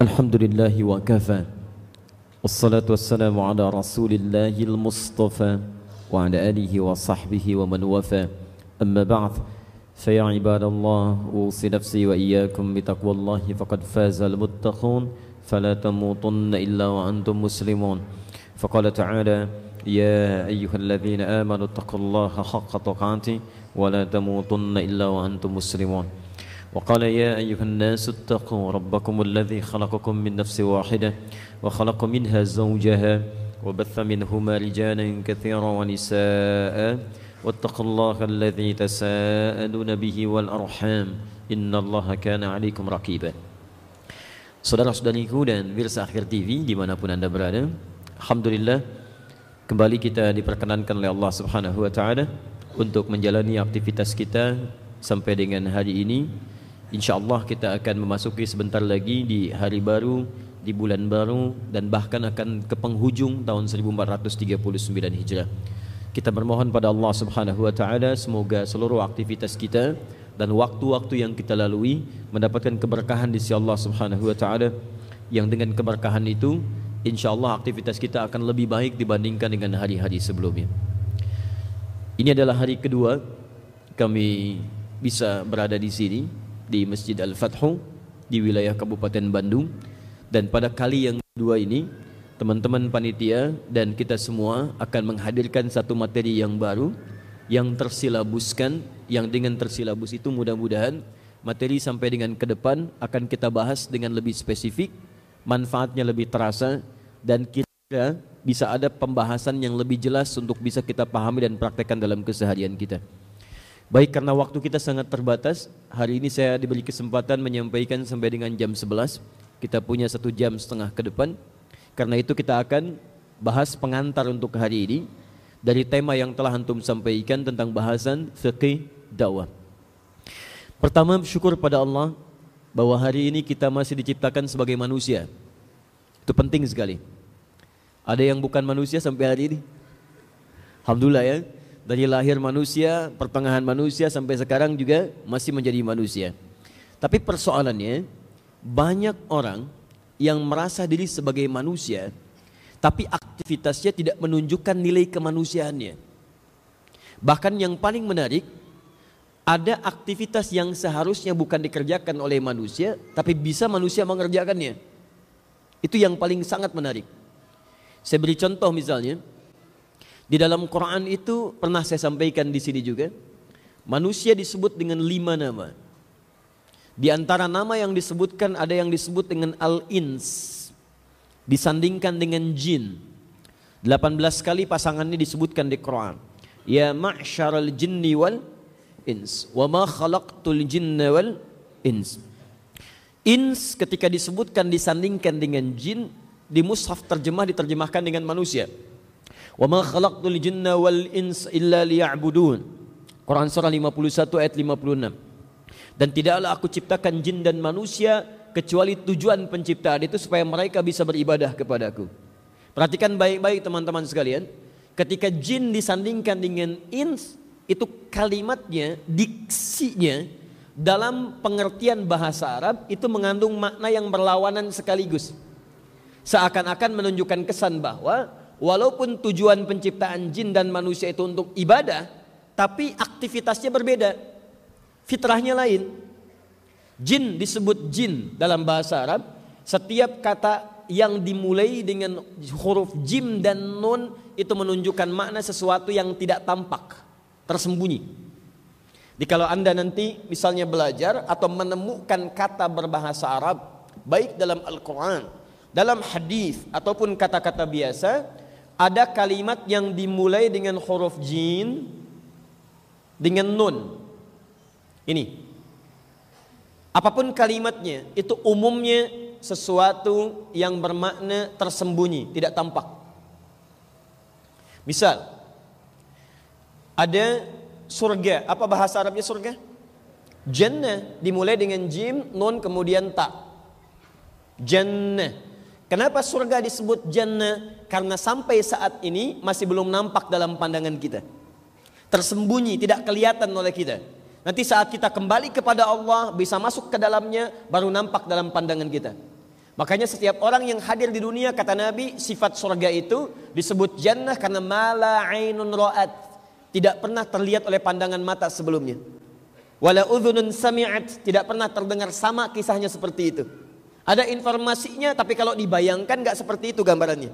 الحمد لله وكفى والصلاة والسلام على رسول الله المصطفى وعلى آله وصحبه ومن وفى. أما بعد فيا عباد الله أوصي نفسي وإياكم بتقوى الله فقد فاز المتقون فلا تموتن إلا وأنتم مسلمون. فقال تعالى يا أيها الذين آمنوا اتقوا الله حق تقاته ولا تموتن إلا وأنتم مسلمون. وقال يا أيها الناس اتقوا ربكم الذي خلقكم من نفس واحدة وخلق منها زوجها وبث منهما رجالا كثيرا ونساء واتقوا الله الذي تساءلون به والأرحام إن الله كان عليكم رقيبا Saudara-saudariku dan Wirsa Akhir TV dimanapun anda berada Alhamdulillah Kembali kita diperkenankan oleh Allah subhanahu wa ta'ala Untuk menjalani aktivitas kita Sampai dengan hari ini InsyaAllah kita akan memasuki sebentar lagi di hari baru Di bulan baru Dan bahkan akan ke penghujung tahun 1439 Hijrah. Kita bermohon pada Allah subhanahu wa ta'ala Semoga seluruh aktivitas kita dan waktu-waktu yang kita lalui mendapatkan keberkahan di sisi Allah Subhanahu wa taala. Yang dengan keberkahan itu insyaallah aktivitas kita akan lebih baik dibandingkan dengan hari-hari sebelumnya. Ini adalah hari kedua kami bisa berada di sini di Masjid Al-Fathu di wilayah Kabupaten Bandung. Dan pada kali yang kedua ini teman-teman panitia dan kita semua akan menghadirkan satu materi yang baru yang tersilabuskan yang dengan tersilabus itu mudah-mudahan materi sampai dengan ke depan akan kita bahas dengan lebih spesifik manfaatnya lebih terasa dan kira bisa ada pembahasan yang lebih jelas untuk bisa kita pahami dan praktekkan dalam keseharian kita baik karena waktu kita sangat terbatas hari ini saya diberi kesempatan menyampaikan sampai dengan jam 11 kita punya satu jam setengah ke depan karena itu kita akan bahas pengantar untuk hari ini dari tema yang telah antum sampaikan tentang bahasan fikih dakwah. Pertama bersyukur pada Allah bahwa hari ini kita masih diciptakan sebagai manusia. Itu penting sekali. Ada yang bukan manusia sampai hari ini? Alhamdulillah ya. Dari lahir manusia, pertengahan manusia sampai sekarang juga masih menjadi manusia. Tapi persoalannya banyak orang yang merasa diri sebagai manusia tapi aktivitasnya tidak menunjukkan nilai kemanusiaannya. Bahkan yang paling menarik, ada aktivitas yang seharusnya bukan dikerjakan oleh manusia, tapi bisa manusia mengerjakannya. Itu yang paling sangat menarik. Saya beri contoh misalnya, di dalam Quran itu pernah saya sampaikan di sini juga, manusia disebut dengan lima nama. Di antara nama yang disebutkan ada yang disebut dengan al-ins, disandingkan dengan jin. 18 kali pasangannya disebutkan di Quran. Ya ma'syaral jinni wal ins wa ma khalaqtul jinna wal ins. Ins ketika disebutkan disandingkan dengan jin di mushaf terjemah diterjemahkan dengan manusia. Wa ma khalaqtul jinna wal ins illa liya'budun. Quran surah 51 ayat 56. Dan tidaklah aku ciptakan jin dan manusia kecuali tujuan penciptaan itu supaya mereka bisa beribadah kepadaku. Perhatikan baik-baik teman-teman sekalian. Ketika jin disandingkan dengan ins, itu kalimatnya, diksinya dalam pengertian bahasa Arab itu mengandung makna yang berlawanan sekaligus. Seakan-akan menunjukkan kesan bahwa walaupun tujuan penciptaan jin dan manusia itu untuk ibadah, tapi aktivitasnya berbeda. Fitrahnya lain. Jin disebut jin dalam bahasa Arab. Setiap kata yang dimulai dengan huruf jim dan nun itu menunjukkan makna sesuatu yang tidak tampak, tersembunyi. Jadi kalau Anda nanti misalnya belajar atau menemukan kata berbahasa Arab baik dalam Al-Qur'an, dalam hadis ataupun kata-kata biasa, ada kalimat yang dimulai dengan huruf jin dengan nun. Ini Apa pun kalimatnya, itu umumnya sesuatu yang bermakna tersembunyi, tidak tampak. Misal, ada surga. Apa bahasa Arabnya surga? Jannah dimulai dengan jim, nun kemudian tak. Jannah. Kenapa surga disebut jannah? Karena sampai saat ini masih belum nampak dalam pandangan kita. Tersembunyi, tidak kelihatan oleh kita. Nanti saat kita kembali kepada Allah bisa masuk ke dalamnya baru nampak dalam pandangan kita. Makanya setiap orang yang hadir di dunia kata Nabi sifat surga itu disebut jannah karena mala ainun ra'at. Tidak pernah terlihat oleh pandangan mata sebelumnya. Wala udhunun sami'at. Tidak pernah terdengar sama kisahnya seperti itu. Ada informasinya tapi kalau dibayangkan gak seperti itu gambarannya.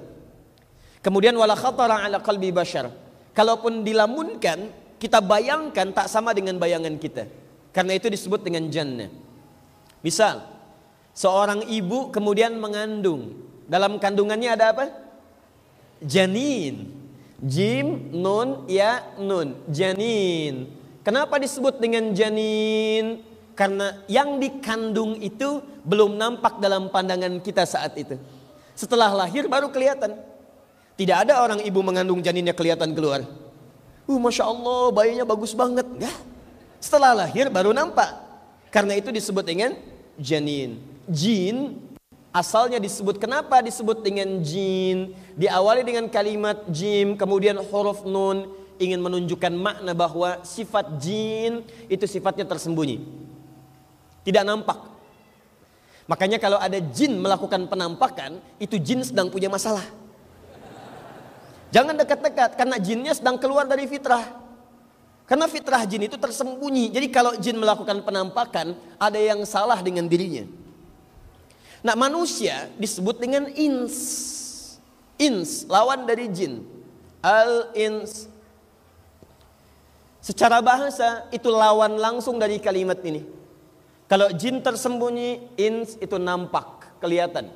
Kemudian wala khatara ala qalbi bashar. Kalaupun dilamunkan, kita bayangkan tak sama dengan bayangan kita. Karena itu disebut dengan jannah. Misal, Seorang ibu kemudian mengandung. Dalam kandungannya ada apa? Janin. Jim, nun, ya, nun. Janin. Kenapa disebut dengan janin? Karena yang dikandung itu belum nampak dalam pandangan kita saat itu. Setelah lahir baru kelihatan. Tidak ada orang ibu mengandung janinnya kelihatan keluar. Uh, Masya Allah bayinya bagus banget. Enggak. Setelah lahir baru nampak. Karena itu disebut dengan janin jin asalnya disebut kenapa disebut dengan jin diawali dengan kalimat jim kemudian huruf nun ingin menunjukkan makna bahwa sifat jin itu sifatnya tersembunyi tidak nampak makanya kalau ada jin melakukan penampakan itu jin sedang punya masalah jangan dekat-dekat karena jinnya sedang keluar dari fitrah karena fitrah jin itu tersembunyi jadi kalau jin melakukan penampakan ada yang salah dengan dirinya Nah manusia disebut dengan ins. Ins, lawan dari jin. Al-ins. Secara bahasa itu lawan langsung dari kalimat ini. Kalau jin tersembunyi, ins itu nampak, kelihatan.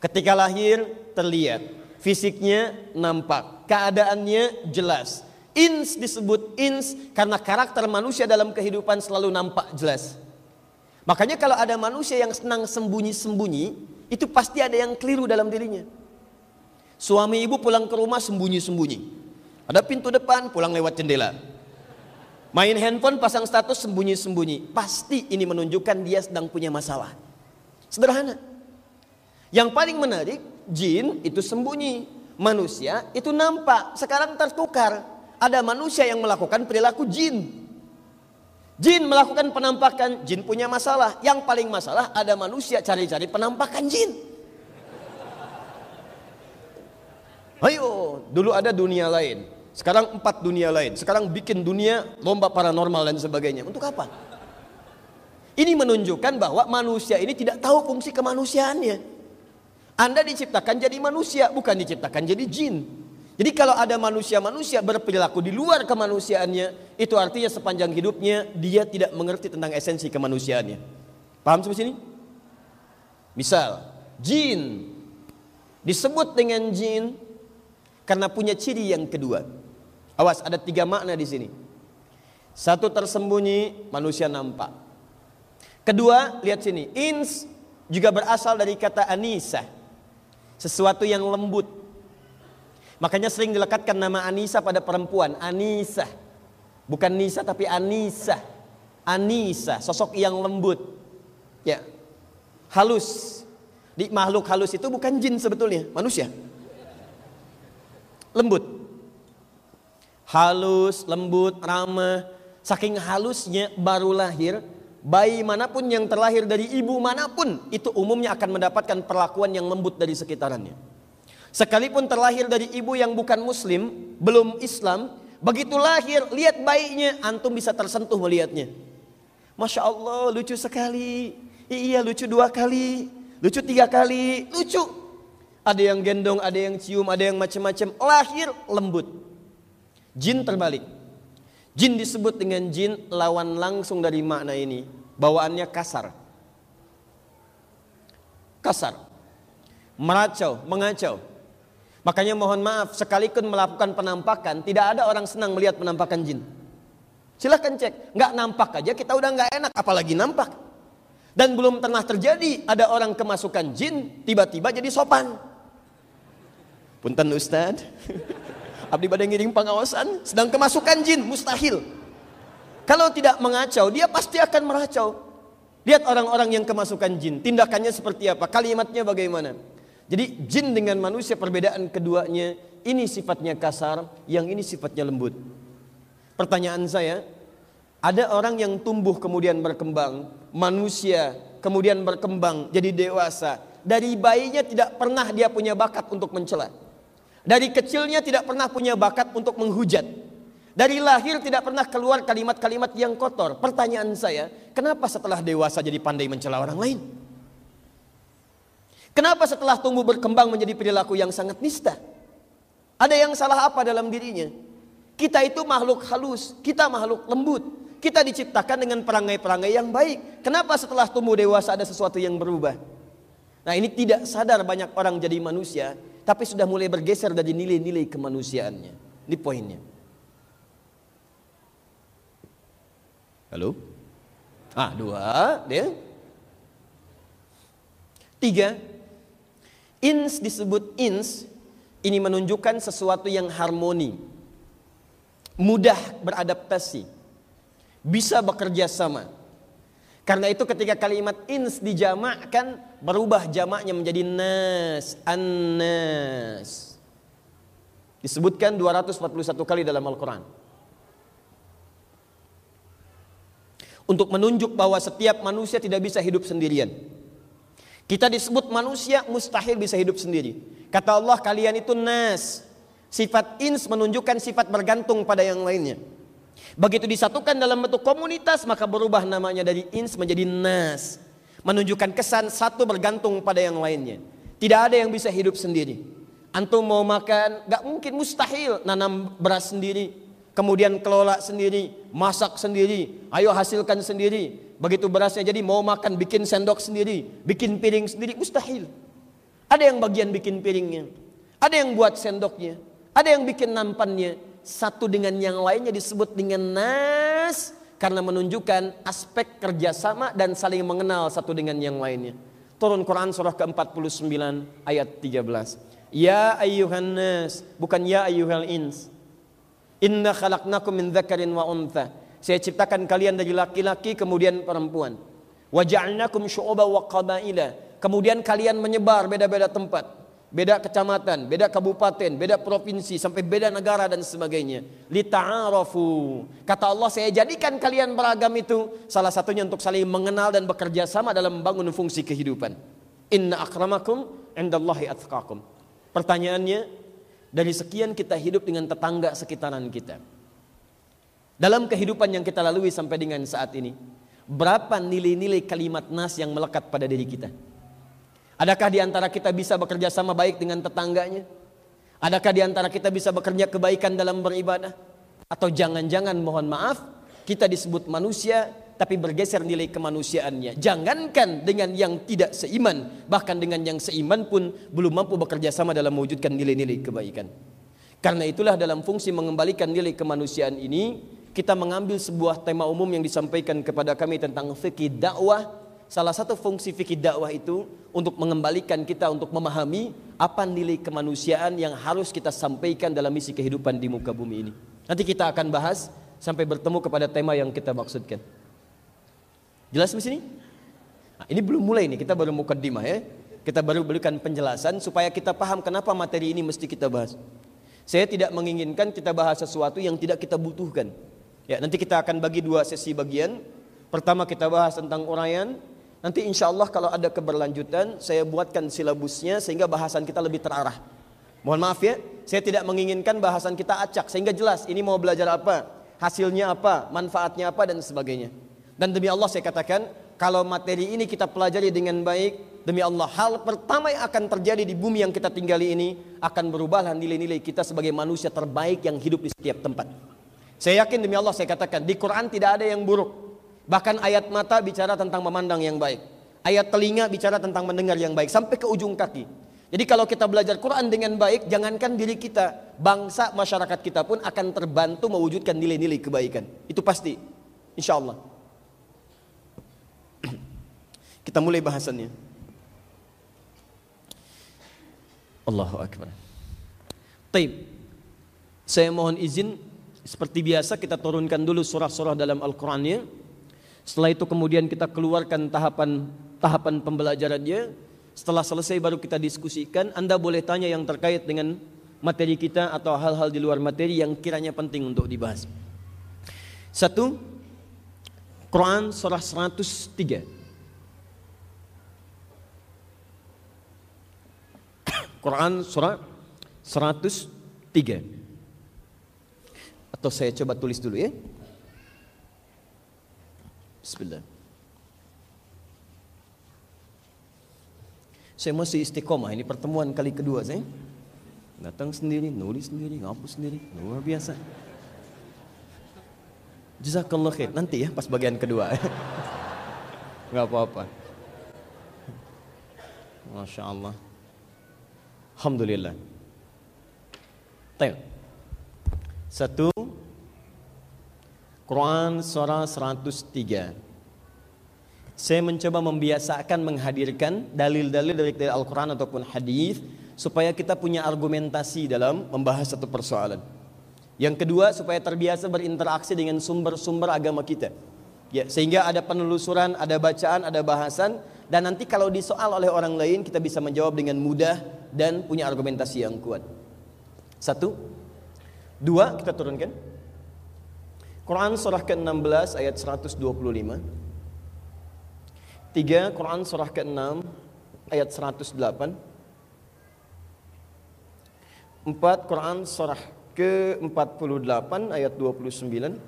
Ketika lahir terlihat, fisiknya nampak, keadaannya jelas. Ins disebut ins karena karakter manusia dalam kehidupan selalu nampak jelas. Makanya kalau ada manusia yang senang sembunyi-sembunyi, itu pasti ada yang keliru dalam dirinya. Suami ibu pulang ke rumah sembunyi-sembunyi. Ada pintu depan, pulang lewat jendela. Main handphone, pasang status sembunyi-sembunyi. Pasti ini menunjukkan dia sedang punya masalah. Sederhana. Yang paling menarik, jin itu sembunyi. Manusia itu nampak. Sekarang tertukar. Ada manusia yang melakukan perilaku jin. Jin melakukan penampakan, jin punya masalah. Yang paling masalah ada manusia cari-cari penampakan jin. Ayo, dulu ada dunia lain. Sekarang empat dunia lain. Sekarang bikin dunia lomba paranormal dan sebagainya. Untuk apa? Ini menunjukkan bahwa manusia ini tidak tahu fungsi kemanusiaannya. Anda diciptakan jadi manusia, bukan diciptakan jadi jin. Jadi kalau ada manusia-manusia berperilaku di luar kemanusiaannya, itu artinya sepanjang hidupnya dia tidak mengerti tentang esensi kemanusiaannya. Paham sampai sini? Misal, jin disebut dengan jin karena punya ciri yang kedua. Awas, ada tiga makna di sini. Satu tersembunyi, manusia nampak. Kedua, lihat sini, ins juga berasal dari kata anisa, sesuatu yang lembut, Makanya sering dilekatkan nama Anissa pada perempuan, Anissa. Bukan Nisa tapi Anissa. Anissa, sosok yang lembut. Ya. Halus. Di makhluk halus itu bukan jin sebetulnya, manusia. Lembut. Halus, lembut, ramah. Saking halusnya baru lahir, bayi mana pun yang terlahir dari ibu mana pun itu umumnya akan mendapatkan perlakuan yang lembut dari sekitarannya. Sekalipun terlahir dari ibu yang bukan muslim, belum Islam, begitu lahir, lihat bayinya, antum bisa tersentuh melihatnya. Masya Allah, lucu sekali. Iya, lucu dua kali, lucu tiga kali, lucu. Ada yang gendong, ada yang cium, ada yang macam-macam. Lahir lembut. Jin terbalik. Jin disebut dengan jin lawan langsung dari makna ini. Bawaannya kasar. Kasar. Meracau, mengacau. Makanya mohon maaf, sekalipun melakukan penampakan, tidak ada orang senang melihat penampakan jin. Silahkan cek, nggak nampak aja kita udah nggak enak, apalagi nampak. Dan belum pernah terjadi ada orang kemasukan jin, tiba-tiba jadi sopan. Punten Ustad, abdi badai ngiring pengawasan, sedang kemasukan jin, mustahil. Kalau tidak mengacau, dia pasti akan meracau. Lihat orang-orang yang kemasukan jin, tindakannya seperti apa, kalimatnya bagaimana. Jadi jin dengan manusia perbedaan keduanya ini sifatnya kasar, yang ini sifatnya lembut. Pertanyaan saya, ada orang yang tumbuh kemudian berkembang, manusia kemudian berkembang jadi dewasa. Dari bayinya tidak pernah dia punya bakat untuk mencela. Dari kecilnya tidak pernah punya bakat untuk menghujat. Dari lahir tidak pernah keluar kalimat-kalimat yang kotor. Pertanyaan saya, kenapa setelah dewasa jadi pandai mencela orang lain? Kenapa setelah tumbuh berkembang menjadi perilaku yang sangat nista? Ada yang salah apa dalam dirinya? Kita itu makhluk halus, kita makhluk lembut. Kita diciptakan dengan perangai-perangai yang baik. Kenapa setelah tumbuh dewasa ada sesuatu yang berubah? Nah ini tidak sadar banyak orang jadi manusia, tapi sudah mulai bergeser dari nilai-nilai kemanusiaannya. Ini poinnya. Halo? Ah, dua, dia. Tiga, ins disebut ins, ini menunjukkan sesuatu yang harmoni, mudah beradaptasi bisa bekerja sama. Karena itu ketika kalimat ins dijamakkan berubah jamaknya menjadi nas, an-nas. Disebutkan 241 kali dalam Al-Qur'an. Untuk menunjuk bahwa setiap manusia tidak bisa hidup sendirian. Kita disebut manusia mustahil bisa hidup sendiri. Kata Allah kalian itu nas. Sifat ins menunjukkan sifat bergantung pada yang lainnya. Begitu disatukan dalam bentuk komunitas maka berubah namanya dari ins menjadi nas. Menunjukkan kesan satu bergantung pada yang lainnya. Tidak ada yang bisa hidup sendiri. Antum mau makan, gak mungkin mustahil nanam beras sendiri, kemudian kelola sendiri, masak sendiri, ayo hasilkan sendiri. Begitu berasnya jadi mau makan bikin sendok sendiri, bikin piring sendiri, mustahil. Ada yang bagian bikin piringnya, ada yang buat sendoknya, ada yang bikin nampannya, satu dengan yang lainnya disebut dengan nas karena menunjukkan aspek kerjasama dan saling mengenal satu dengan yang lainnya. Turun Quran surah ke-49 ayat 13. Ya ayyuhan nas, bukan ya ayyuhal ins. Inna khalaqnakum min dzakarin wa untha. Saya ciptakan kalian dari laki-laki kemudian perempuan. Wa ja'alnakum syu'uban wa qabaila. Kemudian kalian menyebar beda-beda tempat beda kecamatan, beda kabupaten, beda provinsi, sampai beda negara dan sebagainya. Lita'arafu. Kata Allah, saya jadikan kalian beragam itu salah satunya untuk saling mengenal dan bekerja sama dalam membangun fungsi kehidupan. Inna akramakum indallahi atqakum. Pertanyaannya, dari sekian kita hidup dengan tetangga sekitaran kita. Dalam kehidupan yang kita lalui sampai dengan saat ini, berapa nilai-nilai kalimat nas yang melekat pada diri kita? Adakah di antara kita bisa bekerja sama baik dengan tetangganya? Adakah di antara kita bisa bekerja kebaikan dalam beribadah? Atau jangan-jangan mohon maaf, kita disebut manusia tapi bergeser nilai kemanusiaannya. Jangankan dengan yang tidak seiman, bahkan dengan yang seiman pun belum mampu bekerja sama dalam mewujudkan nilai-nilai kebaikan. Karena itulah dalam fungsi mengembalikan nilai kemanusiaan ini, kita mengambil sebuah tema umum yang disampaikan kepada kami tentang fikih dakwah salah satu fungsi fikih dakwah itu untuk mengembalikan kita untuk memahami apa nilai kemanusiaan yang harus kita sampaikan dalam misi kehidupan di muka bumi ini. Nanti kita akan bahas sampai bertemu kepada tema yang kita maksudkan. Jelas di sini? Nah, ini belum mulai nih, kita baru mukaddimah ya. Kita baru berikan penjelasan supaya kita paham kenapa materi ini mesti kita bahas. Saya tidak menginginkan kita bahas sesuatu yang tidak kita butuhkan. Ya, nanti kita akan bagi dua sesi bagian. Pertama kita bahas tentang uraian, Nanti insya Allah kalau ada keberlanjutan saya buatkan silabusnya sehingga bahasan kita lebih terarah. Mohon maaf ya, saya tidak menginginkan bahasan kita acak sehingga jelas ini mau belajar apa, hasilnya apa, manfaatnya apa dan sebagainya. Dan demi Allah saya katakan kalau materi ini kita pelajari dengan baik, demi Allah hal pertama yang akan terjadi di bumi yang kita tinggali ini akan berubahlah nilai-nilai kita sebagai manusia terbaik yang hidup di setiap tempat. Saya yakin demi Allah saya katakan di Quran tidak ada yang buruk. Bahkan ayat mata bicara tentang memandang yang baik. Ayat telinga bicara tentang mendengar yang baik sampai ke ujung kaki. Jadi kalau kita belajar Quran dengan baik, jangankan diri kita, bangsa masyarakat kita pun akan terbantu mewujudkan nilai-nilai kebaikan. Itu pasti. Insya Allah. Kita mulai bahasannya. Allahu Akbar. Taib. Saya mohon izin seperti biasa kita turunkan dulu surah-surah dalam Al-Qur'annya. Setelah itu kemudian kita keluarkan tahapan tahapan pembelajarannya. Setelah selesai baru kita diskusikan. Anda boleh tanya yang terkait dengan materi kita atau hal-hal di luar materi yang kiranya penting untuk dibahas. Satu, Quran surah 103. Quran surah 103 atau saya coba tulis dulu ya Bismillah. Saya masih istiqomah, ini pertemuan kali kedua saya. Datang sendiri, nulis sendiri, ngapus sendiri, luar biasa. Jazakallah khair. Nanti ya pas bagian kedua. Enggak apa-apa. Masya Allah. Alhamdulillah. Tengok. Satu. Quran surah 103. Saya mencoba membiasakan menghadirkan dalil-dalil dari Al-Quran ataupun hadis supaya kita punya argumentasi dalam membahas satu persoalan. Yang kedua supaya terbiasa berinteraksi dengan sumber-sumber agama kita. Ya, sehingga ada penelusuran, ada bacaan, ada bahasan dan nanti kalau disoal oleh orang lain kita bisa menjawab dengan mudah dan punya argumentasi yang kuat. Satu. Dua, kita turunkan. Quran surah ke-16 ayat 125. Tiga, Quran surah ke-6 ayat 108. Empat, Quran surah ke-48 ayat 29.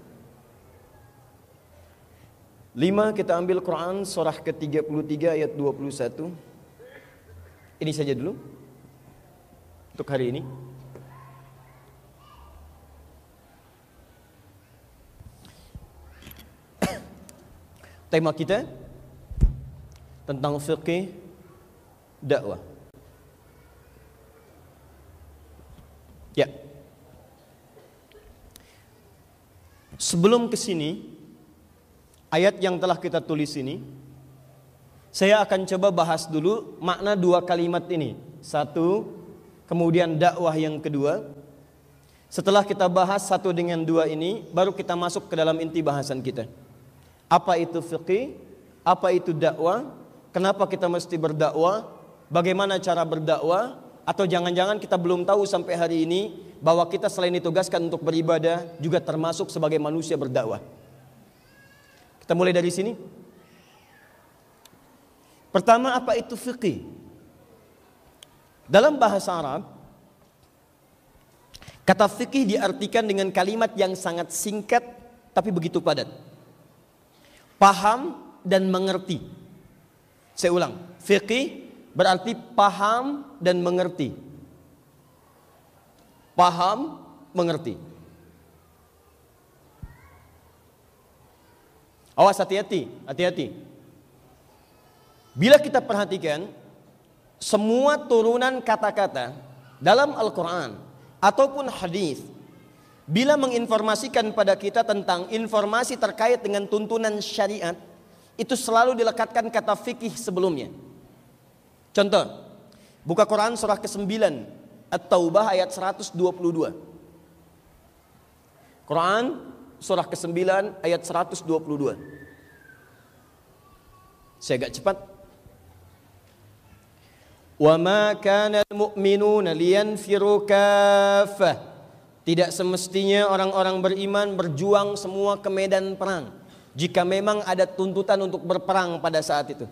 Lima, kita ambil Quran surah ke-33 ayat 21. Ini saja dulu untuk hari ini. Tema kita tentang fikih dakwah. Ya. Sebelum ke sini, ayat yang telah kita tulis ini, saya akan coba bahas dulu makna dua kalimat ini. Satu, kemudian dakwah yang kedua. Setelah kita bahas satu dengan dua ini, baru kita masuk ke dalam inti bahasan kita. Apa itu fikih? Apa itu dakwah? Kenapa kita mesti berdakwah? Bagaimana cara berdakwah? Atau jangan-jangan kita belum tahu sampai hari ini bahwa kita selain ditugaskan untuk beribadah juga termasuk sebagai manusia berdakwah. Kita mulai dari sini. Pertama apa itu fikih? Dalam bahasa Arab kata fikih diartikan dengan kalimat yang sangat singkat tapi begitu padat. Paham dan mengerti. Saya ulang, fikih berarti paham dan mengerti. Paham, mengerti. Awas hati-hati, hati-hati. Bila kita perhatikan semua turunan kata-kata dalam Al-Qur'an ataupun hadis bila menginformasikan pada kita tentang informasi terkait dengan tuntunan syariat itu selalu dilekatkan kata fikih sebelumnya. Contoh, buka Quran surah ke-9 At-Taubah ayat 122. Quran surah ke-9 ayat 122. Saya agak cepat. Wa ma al-mu'minuna liyanfiru. Tidak semestinya orang-orang beriman berjuang semua ke medan perang jika memang ada tuntutan untuk berperang pada saat itu.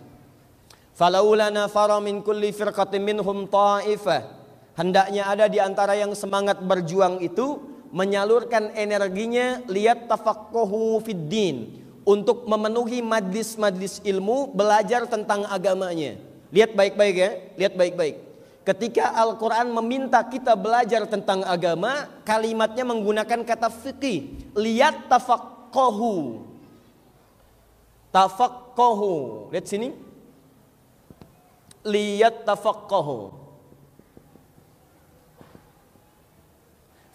Falaula nafara min kulli firqatin minhum ta'ifah. Hendaknya ada di antara yang semangat berjuang itu menyalurkan energinya lihat tafaqquhu fid din untuk memenuhi majlis-majlis ilmu belajar tentang agamanya. Lihat baik-baik ya, lihat baik-baik. Ketika Al-Quran meminta kita belajar tentang agama, kalimatnya menggunakan kata fikih. Lihat tafaqquhu. Tafaqahu. Lihat sini. Lihat tafaqahu.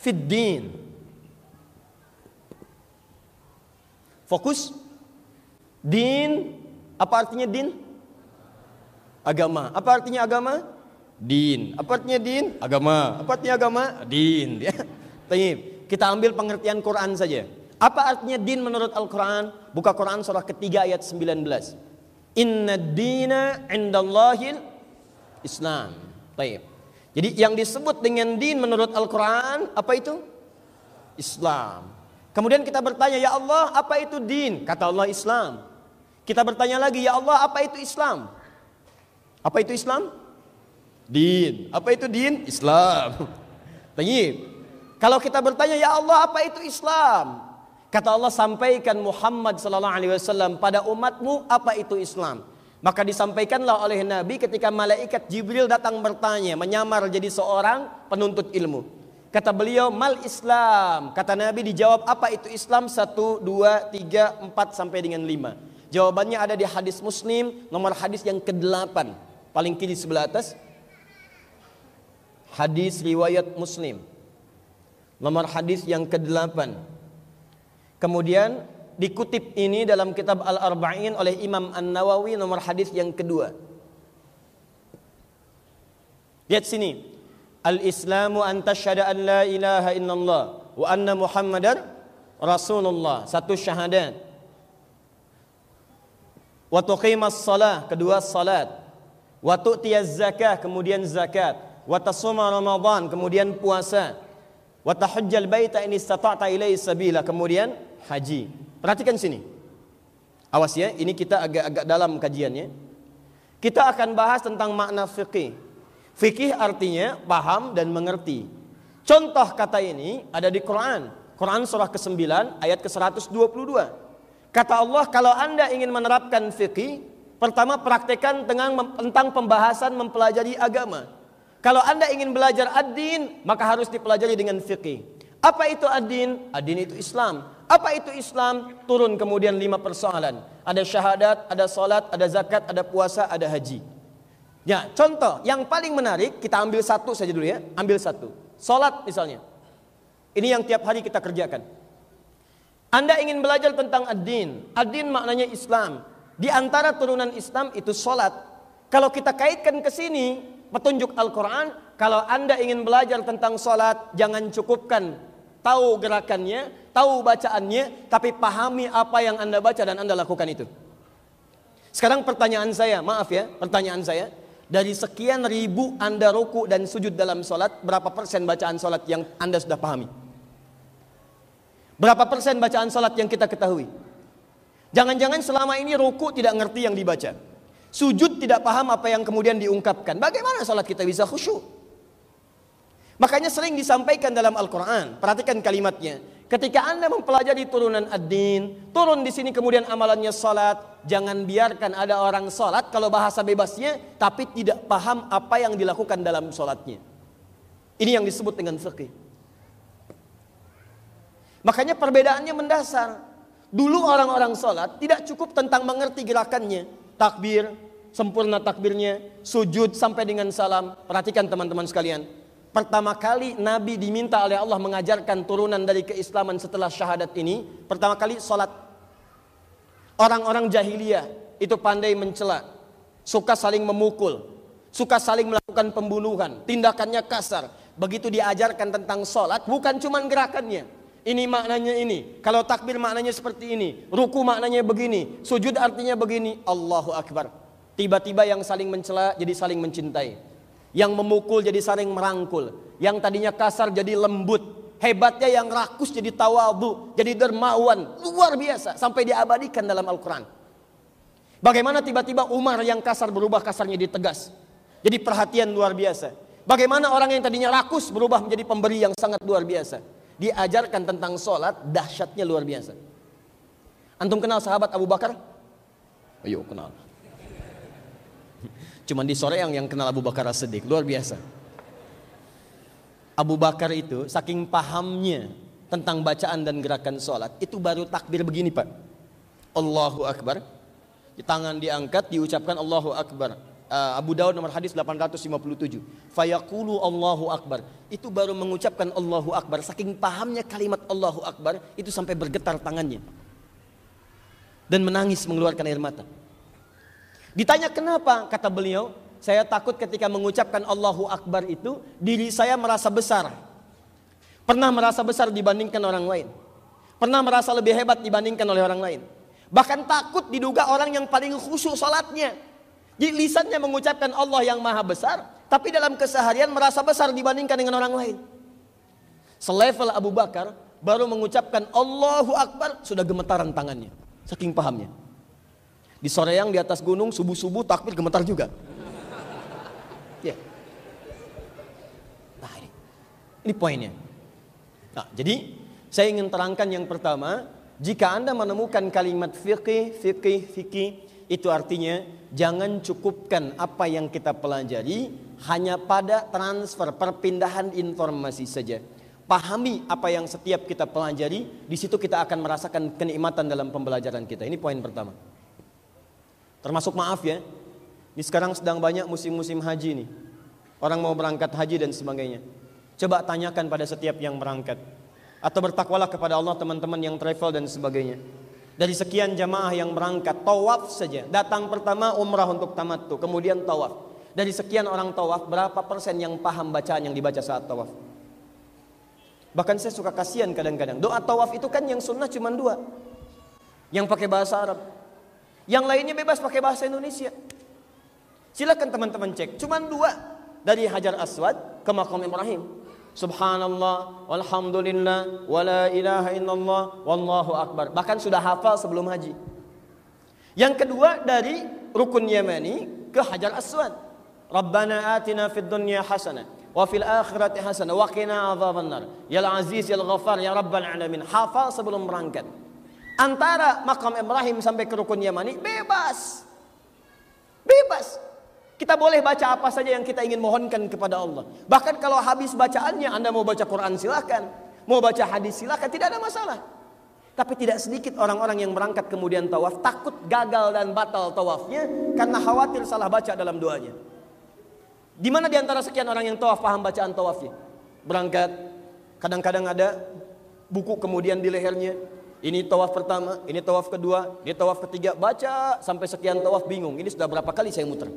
Fiddin. Fokus. Din. Apa artinya din? Agama. Apa artinya agama? Din. Apa artinya din? Agama. Apa artinya agama? Din. Ya. Kita ambil pengertian Quran saja. Apa artinya din menurut Al-Quran? Buka Quran surah ketiga ayat 19. Inna dina indallahil Islam. Baik. Jadi yang disebut dengan din menurut Al-Quran apa itu? Islam. Kemudian kita bertanya, ya Allah apa itu din? Kata Allah Islam. Kita bertanya lagi, ya Allah apa itu Islam? Apa itu Islam? Din. Apa itu din? Islam. Tayyib. Kalau kita bertanya, ya Allah apa itu Islam? Kata Allah sampaikan Muhammad sallallahu alaihi wasallam pada umatmu apa itu Islam? Maka disampaikanlah oleh Nabi ketika malaikat Jibril datang bertanya, menyamar jadi seorang penuntut ilmu. Kata beliau, mal Islam. Kata Nabi dijawab, apa itu Islam? Satu, dua, tiga, empat, sampai dengan lima. Jawabannya ada di hadis muslim, nomor hadis yang ke-8. Paling kiri sebelah atas. Hadis riwayat muslim. Nomor hadis yang ke-8. Kemudian dikutip ini dalam kitab Al-Arba'in oleh Imam An-Nawawi nomor hadis yang kedua. Lihat sini. Al-Islamu an tashhada an la ilaha illallah wa anna Muhammadar Rasulullah. Satu syahadat. Wa tuqimas salah, kedua salat. Wa tu'tiyaz zakah, kemudian zakat. Wa tasuma Ramadan, kemudian puasa. Wa tahajjal baita in istata'ta ilaihi sabila kemudian haji. Perhatikan sini. Awas ya ini kita agak-agak dalam kajiannya. Kita akan bahas tentang makna fikih fikih artinya paham dan mengerti. Contoh kata ini ada di Quran. Quran surah ke-9 ayat ke-122. Kata Allah kalau anda ingin menerapkan fikih pertama praktekkan tentang pembahasan mempelajari agama kalau Anda ingin belajar ad-din, maka harus dipelajari dengan fikih. Apa itu ad-din? Ad-din itu Islam. Apa itu Islam? Turun kemudian lima persoalan. Ada syahadat, ada salat, ada zakat, ada puasa, ada haji. Ya, contoh yang paling menarik kita ambil satu saja dulu ya, ambil satu. Salat misalnya. Ini yang tiap hari kita kerjakan. Anda ingin belajar tentang ad-din. Ad-din maknanya Islam. Di antara turunan Islam itu salat. Kalau kita kaitkan ke sini, petunjuk Al-Quran, kalau anda ingin belajar tentang sholat, jangan cukupkan tahu gerakannya, tahu bacaannya, tapi pahami apa yang anda baca dan anda lakukan itu. Sekarang pertanyaan saya, maaf ya, pertanyaan saya, dari sekian ribu anda ruku dan sujud dalam sholat, berapa persen bacaan sholat yang anda sudah pahami? Berapa persen bacaan sholat yang kita ketahui? Jangan-jangan selama ini ruku tidak ngerti yang dibaca. Sujud tidak paham apa yang kemudian diungkapkan. Bagaimana salat kita bisa khusyuk? Makanya sering disampaikan dalam Al-Quran. Perhatikan kalimatnya. Ketika anda mempelajari turunan ad-din, turun di sini kemudian amalannya salat, jangan biarkan ada orang salat kalau bahasa bebasnya, tapi tidak paham apa yang dilakukan dalam salatnya. Ini yang disebut dengan fikih. Makanya perbedaannya mendasar. Dulu orang-orang salat tidak cukup tentang mengerti gerakannya, takbir, sempurna takbirnya, sujud sampai dengan salam. Perhatikan teman-teman sekalian. Pertama kali Nabi diminta oleh Allah mengajarkan turunan dari keislaman setelah syahadat ini. Pertama kali sholat. Orang-orang jahiliyah itu pandai mencela. Suka saling memukul. Suka saling melakukan pembunuhan. Tindakannya kasar. Begitu diajarkan tentang sholat, bukan cuma gerakannya. Ini maknanya ini. Kalau takbir maknanya seperti ini. Ruku maknanya begini. Sujud artinya begini. Allahu Akbar. Tiba-tiba yang saling mencela jadi saling mencintai. Yang memukul jadi saling merangkul. Yang tadinya kasar jadi lembut. Hebatnya yang rakus jadi tawadu, jadi dermawan. Luar biasa sampai diabadikan dalam Al-Quran. Bagaimana tiba-tiba Umar yang kasar berubah kasarnya ditegas. Jadi perhatian luar biasa. Bagaimana orang yang tadinya rakus berubah menjadi pemberi yang sangat luar biasa. Diajarkan tentang sholat, dahsyatnya luar biasa. Antum kenal sahabat Abu Bakar? Ayo kenal. Cuma di sore yang yang kenal Abu Bakar As-Siddiq, luar biasa. Abu Bakar itu saking pahamnya tentang bacaan dan gerakan sholat, itu baru takbir begini Pak. Allahu Akbar. Di tangan diangkat, diucapkan Allahu Akbar. Uh, Abu Dawud nomor hadis 857. Fayaqulu Allahu Akbar. Itu baru mengucapkan Allahu Akbar. Saking pahamnya kalimat Allahu Akbar, itu sampai bergetar tangannya. Dan menangis mengeluarkan air mata. Ditanya kenapa? Kata beliau, saya takut ketika mengucapkan Allahu Akbar itu, diri saya merasa besar. Pernah merasa besar dibandingkan orang lain. Pernah merasa lebih hebat dibandingkan oleh orang lain. Bahkan takut diduga orang yang paling khusyuk salatnya. Jadi lisannya mengucapkan Allah yang maha besar, tapi dalam keseharian merasa besar dibandingkan dengan orang lain. Selevel Abu Bakar baru mengucapkan Allahu Akbar sudah gemetaran tangannya. Saking pahamnya. Di sore yang di atas gunung subuh-subuh takbir gemetar juga. Ya. Ini poinnya. Nah, jadi saya ingin terangkan yang pertama, jika Anda menemukan kalimat fikih, fikih, fikih, itu artinya jangan cukupkan apa yang kita pelajari hanya pada transfer perpindahan informasi saja. Pahami apa yang setiap kita pelajari, di situ kita akan merasakan kenikmatan dalam pembelajaran kita. Ini poin pertama. Termasuk maaf ya, ini sekarang sedang banyak musim-musim haji nih. Orang mau berangkat haji dan sebagainya. Coba tanyakan pada setiap yang berangkat. Atau bertakwalah kepada Allah teman-teman yang travel dan sebagainya. Dari sekian jamaah yang berangkat, tawaf saja. Datang pertama umrah untuk tamattu, kemudian tawaf. Dari sekian orang tawaf, berapa persen yang paham bacaan yang dibaca saat tawaf? Bahkan saya suka kasihan kadang-kadang. Doa tawaf itu kan yang sunnah cuma dua. Yang pakai bahasa Arab. Yang lainnya bebas pakai bahasa Indonesia. Silakan teman-teman cek. Cuma dua. Dari Hajar Aswad ke Makam Ibrahim. Subhanallah, walhamdulillah, wala ilaha illallah, wallahu akbar. Bahkan sudah hafal sebelum haji. Yang kedua dari rukun Yamani ke Hajar Aswad. Rabbana atina fid dunya hasanah wa fil akhirati hasanah wa qina adzabannar. Ya Aziz ya Ghaffar ya Rabbal alamin. Hafal sebelum berangkat. Antara makam Ibrahim sampai ke rukun Yamani bebas. Bebas. Kita boleh baca apa saja yang kita ingin mohonkan kepada Allah. Bahkan kalau habis bacaannya Anda mau baca Quran silakan, mau baca hadis silakan, tidak ada masalah. Tapi tidak sedikit orang-orang yang berangkat kemudian tawaf takut gagal dan batal tawafnya karena khawatir salah baca dalam doanya. Di mana di antara sekian orang yang tawaf paham bacaan tawafnya? Berangkat, kadang-kadang ada buku kemudian di lehernya. Ini tawaf pertama, ini tawaf kedua, ini tawaf ketiga. Baca sampai sekian tawaf bingung. Ini sudah berapa kali saya muter.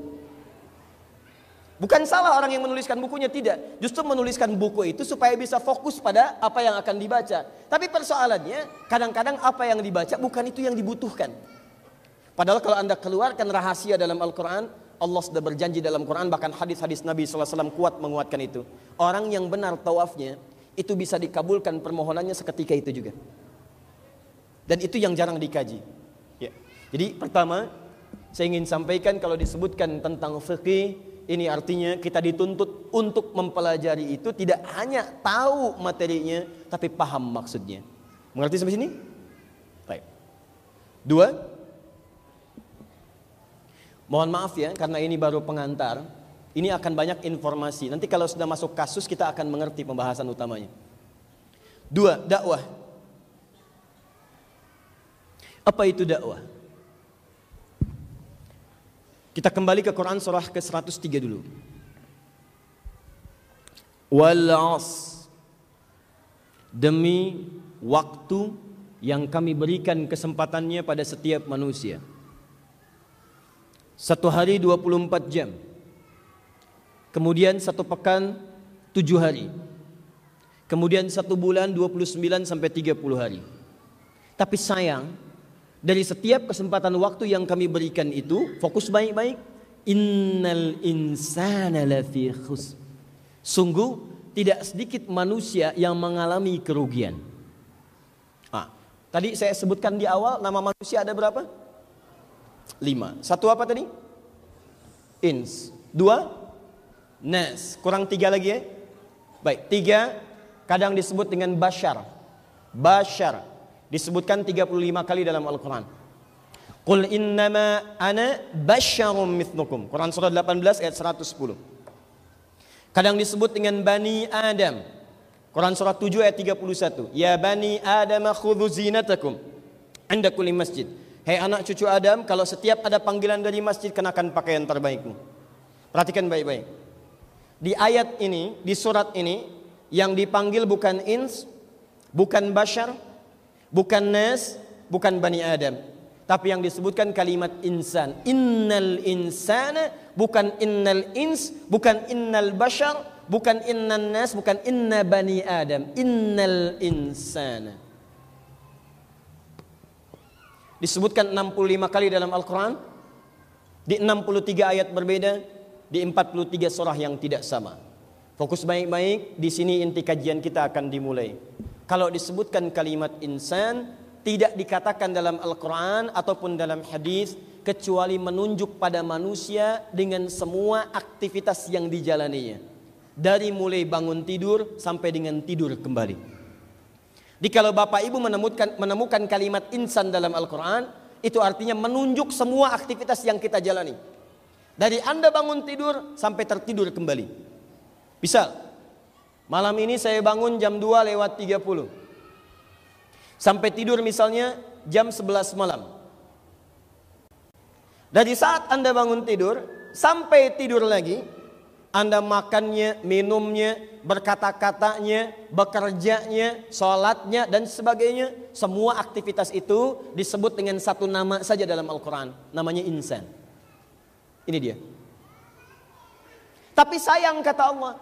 Bukan salah orang yang menuliskan bukunya tidak. Justru menuliskan buku itu supaya bisa fokus pada apa yang akan dibaca. Tapi persoalannya kadang-kadang apa yang dibaca bukan itu yang dibutuhkan. Padahal kalau anda keluarkan rahasia dalam Al-Quran, Allah sudah berjanji dalam Quran bahkan hadis-hadis Nabi SAW kuat menguatkan itu. Orang yang benar tawafnya itu bisa dikabulkan permohonannya seketika itu juga. Dan itu yang jarang dikaji. Ya. Jadi pertama saya ingin sampaikan kalau disebutkan tentang fikih ini artinya kita dituntut untuk mempelajari itu tidak hanya tahu materinya, tapi paham maksudnya. Mengerti sampai sini? Baik. Dua. Mohon maaf ya, karena ini baru pengantar. Ini akan banyak informasi. Nanti kalau sudah masuk kasus kita akan mengerti pembahasan utamanya. Dua, dakwah. Apa itu dakwah? Kita kembali ke Quran surah ke-103 dulu. Wal Demi waktu yang kami berikan kesempatannya pada setiap manusia. Satu hari 24 jam. Kemudian satu pekan 7 hari. Kemudian satu bulan 29 sampai 30 hari. Tapi sayang, dari setiap kesempatan waktu yang kami berikan itu, fokus baik-baik. Innal insana lafi. Sungguh tidak sedikit manusia yang mengalami kerugian. Ah, tadi saya sebutkan di awal nama manusia ada berapa? Lima. Satu apa tadi? Ins. Dua? Nas. Kurang tiga lagi ya? Baik, tiga kadang disebut dengan bashar. Bashar disebutkan 35 kali dalam Al-Quran. Qul innama ana basyarum mithlukum. Quran surah 18 ayat 110. Kadang disebut dengan Bani Adam. Quran surah 7 ayat 31. Ya Bani Adam khudhu zinatakum. Anda kulli masjid. Hei anak cucu Adam, kalau setiap ada panggilan dari masjid, kenakan pakaian terbaikmu. Perhatikan baik-baik. Di ayat ini, di surat ini, yang dipanggil bukan ins, bukan bashar, Bukan nas, bukan Bani Adam. Tapi yang disebutkan kalimat insan. Innal insana, bukan innal ins, bukan innal bashar, bukan innan nas, bukan inna Bani Adam. Innal insana. Disebutkan 65 kali dalam Al-Quran. Di 63 ayat berbeda. Di 43 surah yang tidak sama. Fokus baik-baik. Di sini inti kajian kita akan dimulai. Kalau disebutkan kalimat insan tidak dikatakan dalam Al-Quran ataupun dalam hadis kecuali menunjuk pada manusia dengan semua aktivitas yang dijalaninya. dari mulai bangun tidur sampai dengan tidur kembali. Jadi kalau Bapak Ibu menemukan menemukan kalimat insan dalam Al-Qur'an, itu artinya menunjuk semua aktivitas yang kita jalani. Dari Anda bangun tidur sampai tertidur kembali. Misal, malam ini saya bangun jam 2 lewat 30. Sampai tidur misalnya jam 11 malam. Dari saat Anda bangun tidur sampai tidur lagi, Anda makannya, minumnya, berkata-katanya, bekerjanya, sholatnya, dan sebagainya. Semua aktivitas itu disebut dengan satu nama saja dalam Al-Quran. Namanya insan. Ini dia. Tapi sayang kata Allah,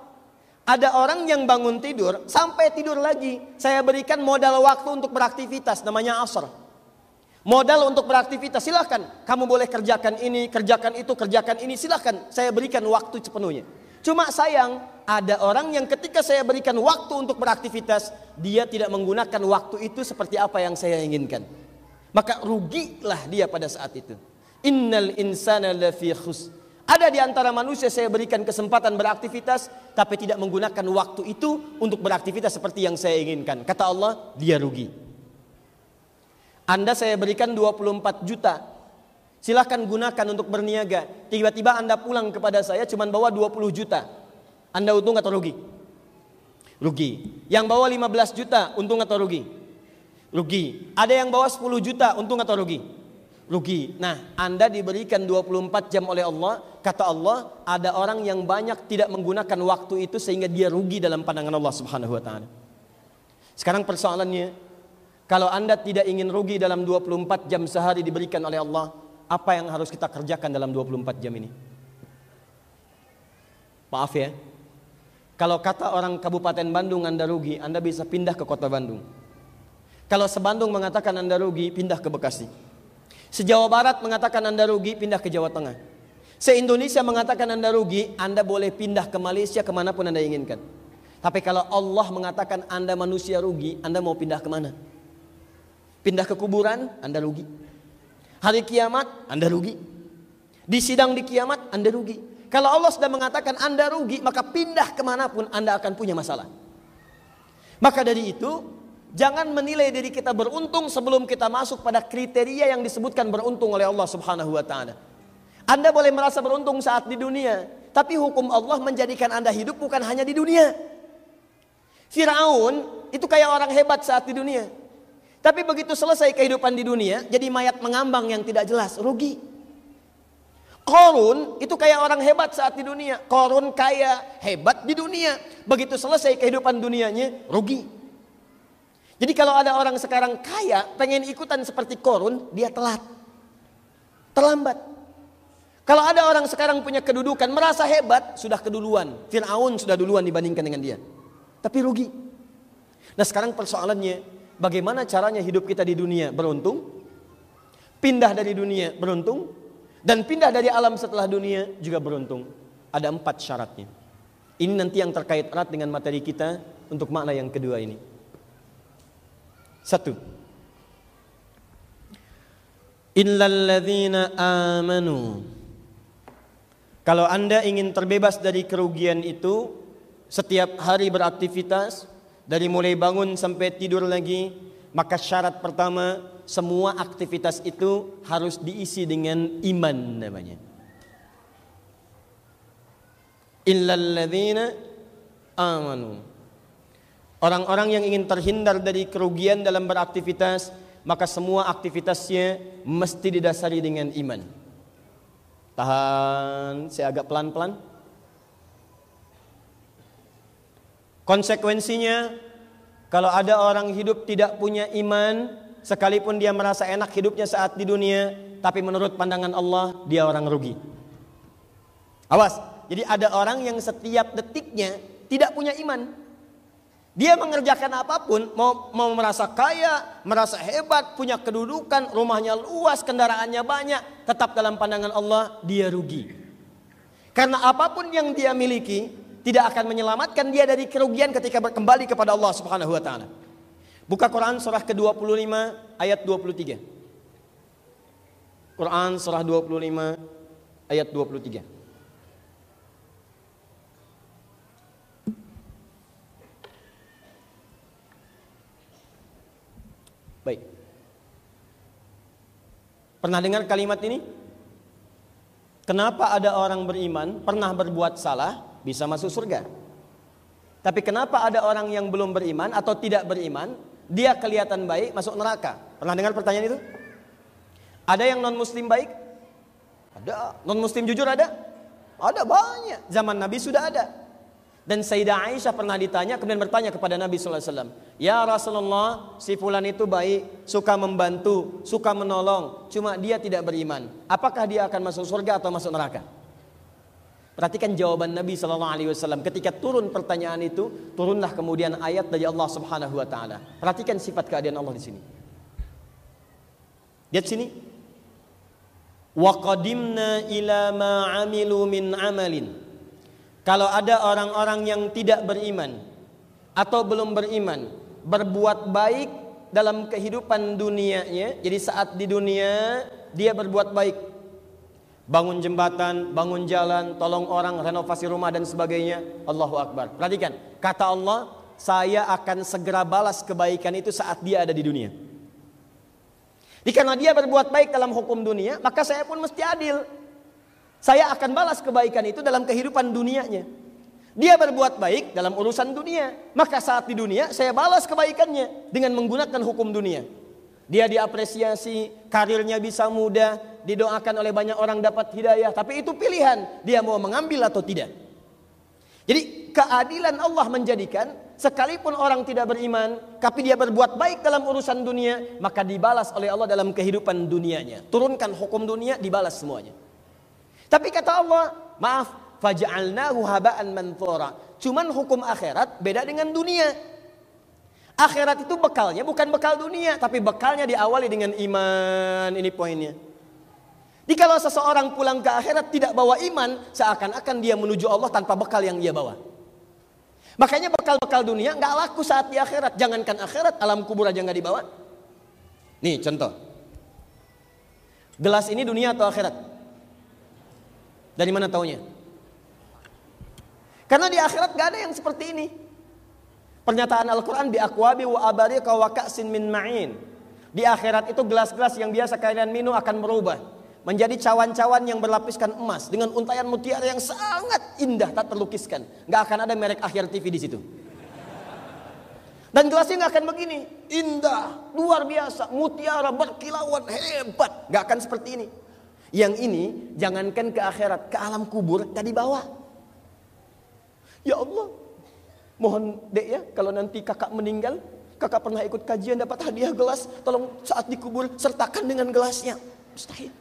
ada orang yang bangun tidur sampai tidur lagi. Saya berikan modal waktu untuk beraktivitas namanya asar. Modal untuk beraktivitas silahkan. Kamu boleh kerjakan ini, kerjakan itu, kerjakan ini silahkan. Saya berikan waktu sepenuhnya. Cuma sayang ada orang yang ketika saya berikan waktu untuk beraktivitas dia tidak menggunakan waktu itu seperti apa yang saya inginkan. Maka rugilah dia pada saat itu. Innal insana lafi khus. Ada di antara manusia saya berikan kesempatan beraktivitas tapi tidak menggunakan waktu itu untuk beraktivitas seperti yang saya inginkan. Kata Allah, dia rugi. Anda saya berikan 24 juta. Silahkan gunakan untuk berniaga. Tiba-tiba Anda pulang kepada saya cuma bawa 20 juta. Anda untung atau rugi? Rugi. Yang bawa 15 juta, untung atau rugi? Rugi. Ada yang bawa 10 juta, untung atau rugi? Rugi. Nah, Anda diberikan 24 jam oleh Allah, kata Allah, ada orang yang banyak tidak menggunakan waktu itu sehingga dia rugi dalam pandangan Allah Subhanahu wa taala. Sekarang persoalannya, kalau Anda tidak ingin rugi dalam 24 jam sehari diberikan oleh Allah, apa yang harus kita kerjakan dalam 24 jam ini? Maaf ya. Kalau kata orang Kabupaten Bandung Anda rugi, Anda bisa pindah ke kota Bandung. Kalau sebandung mengatakan Anda rugi, pindah ke Bekasi. Sejawa Barat mengatakan Anda rugi, pindah ke Jawa Tengah. Se-Indonesia mengatakan Anda rugi, Anda boleh pindah ke Malaysia ke mana pun Anda inginkan. Tapi kalau Allah mengatakan Anda manusia rugi, Anda mau pindah ke mana? Pindah ke kuburan, Anda rugi. Hari kiamat, Anda rugi. Di sidang di kiamat, Anda rugi. Kalau Allah sudah mengatakan Anda rugi, maka pindah ke mana pun Anda akan punya masalah. Maka dari itu, Jangan menilai diri kita beruntung sebelum kita masuk pada kriteria yang disebutkan beruntung oleh Allah Subhanahu wa taala. Anda boleh merasa beruntung saat di dunia, tapi hukum Allah menjadikan Anda hidup bukan hanya di dunia. Firaun itu kayak orang hebat saat di dunia. Tapi begitu selesai kehidupan di dunia, jadi mayat mengambang yang tidak jelas, rugi. Korun itu kayak orang hebat saat di dunia. Korun kaya, hebat di dunia. Begitu selesai kehidupan dunianya, rugi. Jadi kalau ada orang sekarang kaya, pengen ikutan seperti korun, dia telat. Terlambat. Kalau ada orang sekarang punya kedudukan, merasa hebat, sudah keduluan. Fir'aun sudah duluan dibandingkan dengan dia. Tapi rugi. Nah sekarang persoalannya, bagaimana caranya hidup kita di dunia beruntung? Pindah dari dunia beruntung? Dan pindah dari alam setelah dunia juga beruntung. Ada empat syaratnya. Ini nanti yang terkait erat dengan materi kita untuk makna yang kedua ini. Satu. Illalladzina amanu. Kalau Anda ingin terbebas dari kerugian itu, setiap hari beraktivitas, dari mulai bangun sampai tidur lagi, maka syarat pertama semua aktivitas itu harus diisi dengan iman namanya. Illalladzina amanu. Orang-orang yang ingin terhindar dari kerugian dalam beraktivitas, maka semua aktivitasnya mesti didasari dengan iman. Tahan, saya agak pelan-pelan. Konsekuensinya, kalau ada orang hidup tidak punya iman, sekalipun dia merasa enak hidupnya saat di dunia, tapi menurut pandangan Allah, dia orang rugi. Awas, jadi ada orang yang setiap detiknya tidak punya iman. Dia mengerjakan apa pun, mau, mau merasa kaya, merasa hebat, punya kedudukan, rumahnya luas, kendaraannya banyak, tetap dalam pandangan Allah dia rugi. Karena apa pun yang dia miliki tidak akan menyelamatkan dia dari kerugian ketika kembali kepada Allah Subhanahu wa taala. Buka Quran surah ke-25 ayat 23. Quran surah 25 ayat 23. Pernah dengar kalimat ini? Kenapa ada orang beriman pernah berbuat salah bisa masuk surga? Tapi kenapa ada orang yang belum beriman atau tidak beriman, dia kelihatan baik masuk neraka? Pernah dengar pertanyaan itu? Ada yang non muslim baik? Ada. Non muslim jujur ada? Ada banyak. Zaman Nabi sudah ada. Dan Sayyidah Aisyah pernah ditanya kemudian bertanya kepada Nabi wasallam, "Ya Rasulullah, si fulan itu baik, suka membantu, suka menolong, cuma dia tidak beriman. Apakah dia akan masuk surga atau masuk neraka?" Perhatikan jawaban Nabi wasallam ketika turun pertanyaan itu, turunlah kemudian ayat dari Allah Subhanahu wa taala. Perhatikan sifat keadaan Allah di sini. Lihat sini. Wa qadimna ila ma amilu min amalin kalau ada orang-orang yang tidak beriman atau belum beriman, berbuat baik dalam kehidupan dunianya, jadi saat di dunia dia berbuat baik. Bangun jembatan, bangun jalan, tolong orang, renovasi rumah dan sebagainya. Allahu Akbar. Perhatikan, kata Allah, saya akan segera balas kebaikan itu saat dia ada di dunia. Karena dia berbuat baik dalam hukum dunia, maka saya pun mesti adil. Saya akan balas kebaikan itu dalam kehidupan dunianya. Dia berbuat baik dalam urusan dunia. Maka saat di dunia saya balas kebaikannya dengan menggunakan hukum dunia. Dia diapresiasi, karirnya bisa mudah, didoakan oleh banyak orang dapat hidayah. Tapi itu pilihan, dia mau mengambil atau tidak. Jadi keadilan Allah menjadikan sekalipun orang tidak beriman, tapi dia berbuat baik dalam urusan dunia, maka dibalas oleh Allah dalam kehidupan dunianya. Turunkan hukum dunia, dibalas semuanya. Tapi kata Allah, maaf, faja'alnahu haba'an manthura. Cuman hukum akhirat beda dengan dunia. Akhirat itu bekalnya bukan bekal dunia, tapi bekalnya diawali dengan iman. Ini poinnya. Jadi kalau seseorang pulang ke akhirat tidak bawa iman, seakan-akan dia menuju Allah tanpa bekal yang dia bawa. Makanya bekal-bekal dunia nggak laku saat di akhirat. Jangankan akhirat, alam kubur aja nggak dibawa. Nih contoh. Gelas ini dunia atau akhirat? Dari mana taunya? Karena di akhirat gak ada yang seperti ini. Pernyataan Al-Quran di akwabi wa abarika wa ka'sin min ma'in. Di akhirat itu gelas-gelas yang biasa kalian minum akan berubah. Menjadi cawan-cawan yang berlapiskan emas. Dengan untayan mutiara yang sangat indah tak terlukiskan. Gak akan ada merek akhir TV di situ. Dan gelasnya gak akan begini. Indah, luar biasa, mutiara, berkilauan, hebat. Gak akan seperti ini. Yang ini jangankan ke akhirat, ke alam kubur tadi bawa. Ya Allah, mohon dek ya kalau nanti kakak meninggal, kakak pernah ikut kajian dapat hadiah gelas, tolong saat dikubur sertakan dengan gelasnya. Mustahil.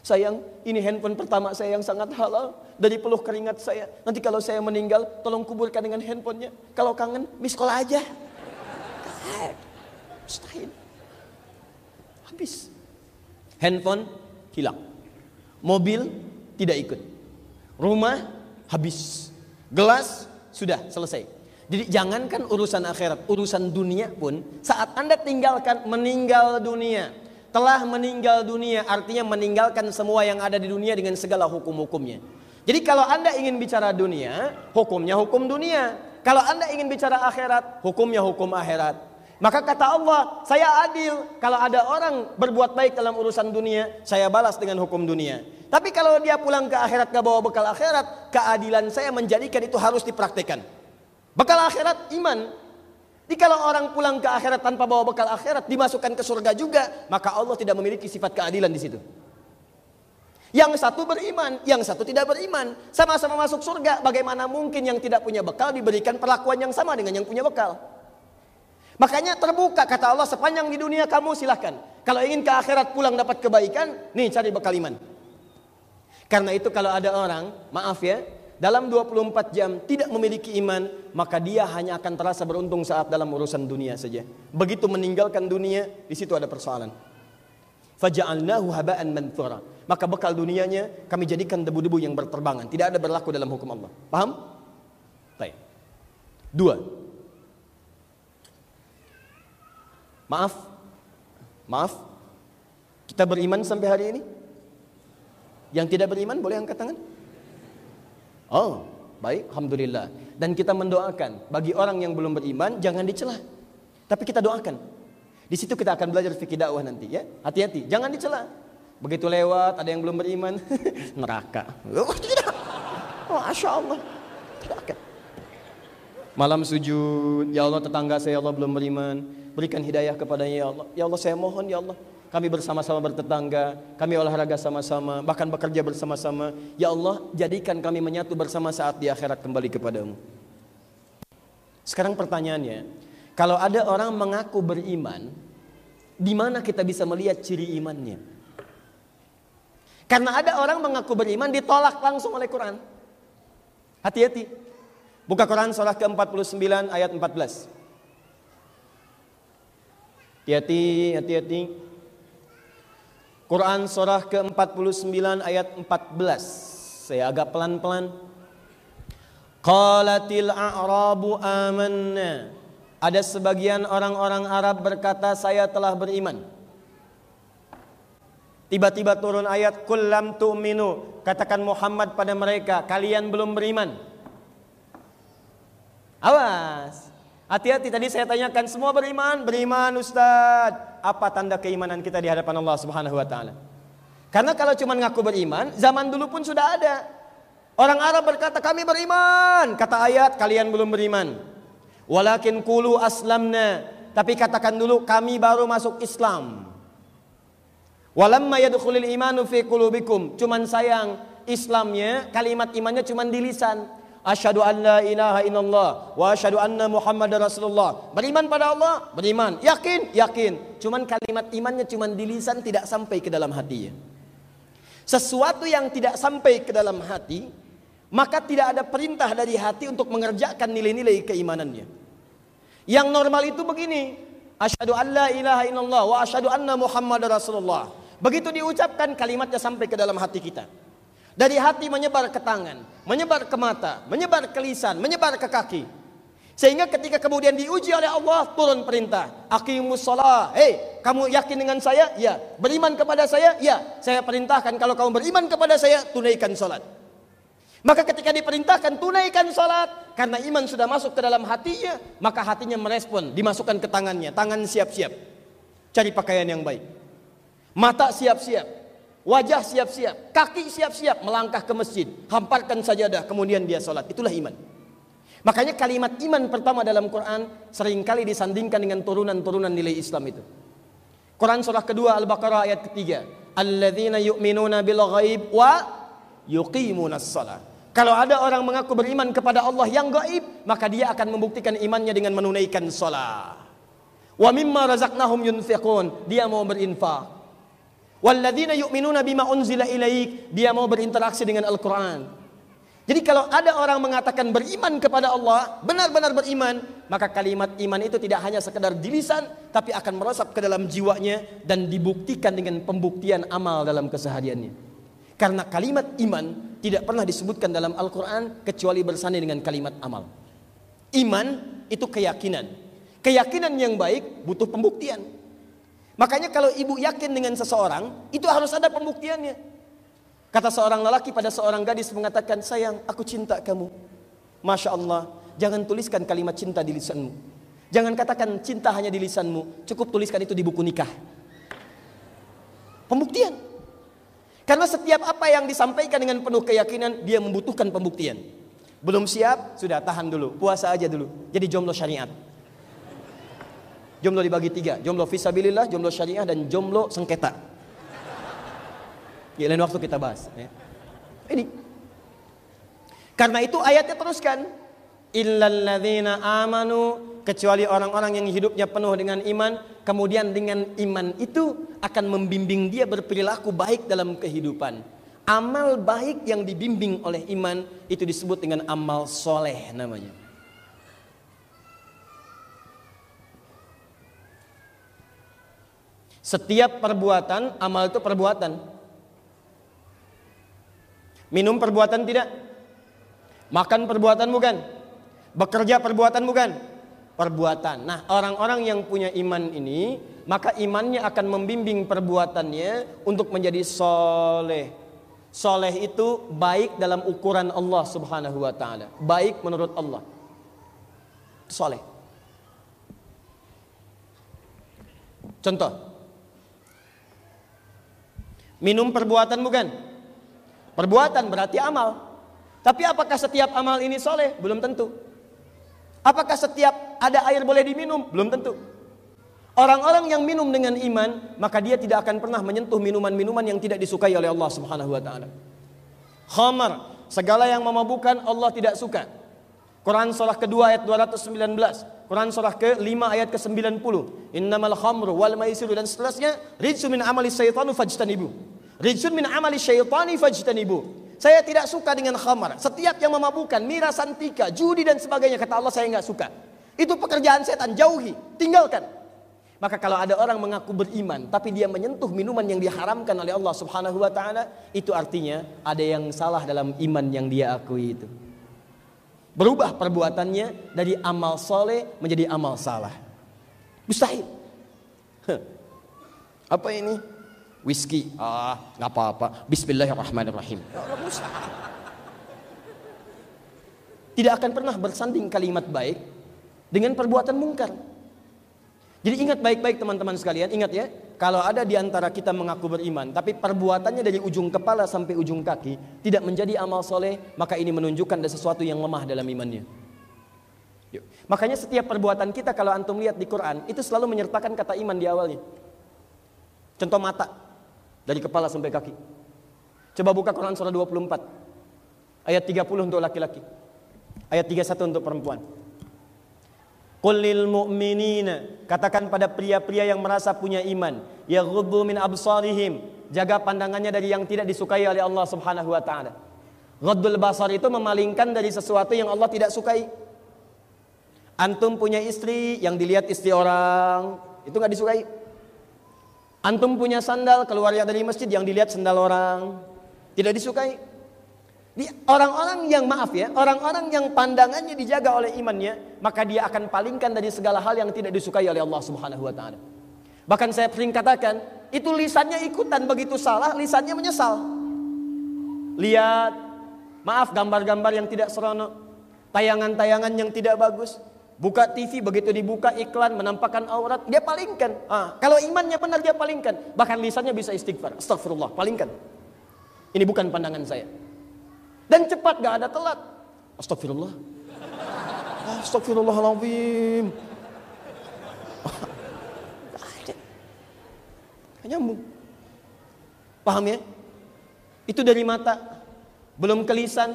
Sayang, ini handphone pertama saya yang sangat halal dari peluh keringat saya. Nanti kalau saya meninggal, tolong kuburkan dengan handphonenya. Kalau kangen, miss call aja. Mustahil. Habis handphone hilang. Mobil tidak ikut. Rumah habis. Gelas sudah selesai. Jadi jangankan urusan akhirat, urusan dunia pun saat Anda tinggalkan meninggal dunia, telah meninggal dunia artinya meninggalkan semua yang ada di dunia dengan segala hukum-hukumnya. Jadi kalau Anda ingin bicara dunia, hukumnya hukum dunia. Kalau Anda ingin bicara akhirat, hukumnya hukum akhirat. Maka kata Allah, saya adil. Kalau ada orang berbuat baik dalam urusan dunia, saya balas dengan hukum dunia. Tapi kalau dia pulang ke akhirat gak bawa bekal akhirat, keadilan saya menjadikan itu harus dipraktekkan. Bekal akhirat iman. Jadi kalau orang pulang ke akhirat tanpa bawa bekal akhirat, dimasukkan ke surga juga, maka Allah tidak memiliki sifat keadilan di situ. Yang satu beriman, yang satu tidak beriman. Sama-sama masuk surga, bagaimana mungkin yang tidak punya bekal diberikan perlakuan yang sama dengan yang punya bekal? Makanya terbuka kata Allah sepanjang di dunia kamu silahkan. Kalau ingin ke akhirat pulang dapat kebaikan, nih cari bekal iman. Karena itu kalau ada orang, maaf ya, dalam 24 jam tidak memiliki iman, maka dia hanya akan terasa beruntung saat dalam urusan dunia saja. Begitu meninggalkan dunia, di situ ada persoalan. Faja'alnahu haba'an manthura. Maka bekal dunianya kami jadikan debu-debu yang berterbangan. Tidak ada berlaku dalam hukum Allah. Paham? Baik. Dua. Maaf, maaf, kita beriman sampai hari ini? Yang tidak beriman boleh angkat tangan? Oh, baik, Alhamdulillah. Dan kita mendoakan bagi orang yang belum beriman jangan dicela. Tapi kita doakan. Di situ kita akan belajar fikih dakwah nanti ya. Hati-hati, jangan dicela. Begitu lewat ada yang belum beriman, neraka. Oh, tidak. Masya Allah. Neraka. Malam sujud, ya Allah tetangga saya ya Allah belum beriman, berikan hidayah kepadanya ya Allah. Ya Allah saya mohon ya Allah, kami bersama-sama bertetangga, kami olahraga sama-sama, bahkan bekerja bersama-sama. Ya Allah, jadikan kami menyatu bersama saat di akhirat kembali kepadamu. Sekarang pertanyaannya, kalau ada orang mengaku beriman, di mana kita bisa melihat ciri imannya? Karena ada orang mengaku beriman ditolak langsung oleh Quran. Hati-hati. Buka Quran surah ke-49 ayat 14. Hati-hati, hati-hati. Quran surah ke-49 ayat 14. Saya agak pelan-pelan. Qalatil a'rabu amanna. Ada sebagian orang-orang Arab berkata saya telah beriman. Tiba-tiba turun ayat kullam tu'minu. Katakan Muhammad pada mereka, kalian belum beriman. Awas. Hati-hati tadi saya tanyakan semua beriman, beriman Ustaz apa tanda keimanan kita di hadapan Allah Subhanahu wa taala. Karena kalau cuma ngaku beriman, zaman dulu pun sudah ada. Orang Arab berkata kami beriman, kata ayat kalian belum beriman. Walakin kulu aslamna, tapi katakan dulu kami baru masuk Islam. Walamma yadkhulul imanu fi qulubikum. Cuman sayang Islamnya, kalimat imannya cuman di lisan. Asyhadu an la ilaha illallah wa asyhadu anna Muhammad Rasulullah. Beriman pada Allah, beriman. Yakin, yakin. Cuman kalimat imannya cuman di lisan tidak sampai ke dalam hatinya. Sesuatu yang tidak sampai ke dalam hati, maka tidak ada perintah dari hati untuk mengerjakan nilai-nilai keimanannya. Yang normal itu begini, asyhadu an la ilaha illallah wa asyhadu anna Muhammad Rasulullah. Begitu diucapkan kalimatnya sampai ke dalam hati kita. Dari hati menyebar ke tangan, menyebar ke mata, menyebar ke lisan, menyebar ke kaki. Sehingga ketika kemudian diuji oleh Allah turun perintah, aqimus shalah. Hei, kamu yakin dengan saya? Ya. Beriman kepada saya? Ya. Saya perintahkan kalau kamu beriman kepada saya, tunaikan salat. Maka ketika diperintahkan tunaikan salat, karena iman sudah masuk ke dalam hatinya, maka hatinya merespon, dimasukkan ke tangannya, tangan siap-siap. Cari pakaian yang baik. Mata siap-siap, Wajah siap-siap, kaki siap-siap melangkah ke masjid, hamparkan sajadah, kemudian dia sholat. Itulah iman. Makanya kalimat iman pertama dalam Quran sering kali disandingkan dengan turunan-turunan nilai Islam itu. Quran surah kedua Al-Baqarah ayat ketiga. Alladzina yu'minuna bil ghaib wa yuqimuna shalah. Kalau ada orang mengaku beriman kepada Allah yang gaib, maka dia akan membuktikan imannya dengan menunaikan salat. Wa mimma razaqnahum yunfiqun. Dia mau berinfak. Walladzina yu'minuna bima unzila ilaik, dia mau berinteraksi dengan Al-Qur'an. Jadi kalau ada orang mengatakan beriman kepada Allah, benar-benar beriman, maka kalimat iman itu tidak hanya sekedar di lisan, tapi akan meresap ke dalam jiwanya dan dibuktikan dengan pembuktian amal dalam kesehariannya. Karena kalimat iman tidak pernah disebutkan dalam Al-Quran kecuali bersanding dengan kalimat amal. Iman itu keyakinan. Keyakinan yang baik butuh pembuktian. Makanya kalau ibu yakin dengan seseorang, itu harus ada pembuktiannya. Kata seorang lelaki pada seorang gadis mengatakan, sayang aku cinta kamu. Masya Allah, jangan tuliskan kalimat cinta di lisanmu. Jangan katakan cinta hanya di lisanmu, cukup tuliskan itu di buku nikah. Pembuktian. Karena setiap apa yang disampaikan dengan penuh keyakinan, dia membutuhkan pembuktian. Belum siap, sudah tahan dulu, puasa aja dulu. Jadi jomblo syariat. Jomblo dibagi tiga, jomblo visabilillah, jomblo syariah dan jomblo sengketa. Ya, lain waktu kita bahas. Ya. Ini. Karena itu ayatnya teruskan. Illalladzina amanu kecuali orang-orang yang hidupnya penuh dengan iman, kemudian dengan iman itu akan membimbing dia berperilaku baik dalam kehidupan. Amal baik yang dibimbing oleh iman itu disebut dengan amal soleh namanya. Setiap perbuatan, amal itu perbuatan. Minum perbuatan tidak? Makan perbuatan bukan? Bekerja perbuatan bukan? Perbuatan. Nah, orang-orang yang punya iman ini, maka imannya akan membimbing perbuatannya untuk menjadi soleh. Soleh itu baik dalam ukuran Allah subhanahu wa ta'ala. Baik menurut Allah. Soleh. Contoh. Minum perbuatan bukan? Perbuatan berarti amal. Tapi apakah setiap amal ini soleh? Belum tentu. Apakah setiap ada air boleh diminum? Belum tentu. Orang-orang yang minum dengan iman, maka dia tidak akan pernah menyentuh minuman-minuman yang tidak disukai oleh Allah Subhanahu wa taala. Khamar, segala yang memabukkan Allah tidak suka. Quran surah kedua ayat 219. Quran surah ke-5 ayat ke-90. Innamal khamru wal maisiru dan seterusnya rijsun min amali syaitanu fajtanibu. Rijsun min amali syaitani fajtanibu. Saya tidak suka dengan khamar. Setiap yang memabukkan, miras santika, judi dan sebagainya kata Allah saya nggak suka. Itu pekerjaan setan, jauhi, tinggalkan. Maka kalau ada orang mengaku beriman tapi dia menyentuh minuman yang diharamkan oleh Allah Subhanahu wa taala, itu artinya ada yang salah dalam iman yang dia akui itu. Berubah perbuatannya dari amal soleh menjadi amal salah. Mustahil. Apa ini? whisky ah nggak apa-apa Bismillahirrahmanirrahim tidak akan pernah bersanding kalimat baik dengan perbuatan mungkar jadi ingat baik-baik teman-teman sekalian ingat ya kalau ada di antara kita mengaku beriman tapi perbuatannya dari ujung kepala sampai ujung kaki tidak menjadi amal soleh maka ini menunjukkan ada sesuatu yang lemah dalam imannya Yuk. Makanya setiap perbuatan kita kalau antum lihat di Quran itu selalu menyertakan kata iman di awalnya. Contoh mata. Dari kepala sampai kaki. Coba buka Quran surah 24. Ayat 30 untuk laki-laki. Ayat 31 untuk perempuan. Qulil mu'minina katakan pada pria-pria yang merasa punya iman, yaghuddu min absarihim, jaga pandangannya dari yang tidak disukai oleh Allah Subhanahu wa taala. Ghaddul basar itu memalingkan dari sesuatu yang Allah tidak sukai. Antum punya istri yang dilihat istri orang, itu nggak disukai. Antum punya sandal keluar dari masjid yang dilihat sandal orang tidak disukai. Orang-orang yang maaf ya, orang-orang yang pandangannya dijaga oleh imannya, maka dia akan palingkan dari segala hal yang tidak disukai oleh Allah Subhanahu wa taala. Bahkan saya sering katakan, itu lisannya ikutan begitu salah, lisannya menyesal. Lihat, maaf gambar-gambar yang tidak seronok, tayangan-tayangan yang tidak bagus, Buka TV begitu dibuka iklan menampakkan aurat, dia palingkan. Ah, kalau imannya benar dia palingkan. Bahkan lisannya bisa istighfar. Astagfirullah, palingkan. Ini bukan pandangan saya. Dan cepat gak ada telat. Astagfirullah. Astagfirullahaladzim. Nyambung. Paham ya? Itu dari mata. Belum ke lisan,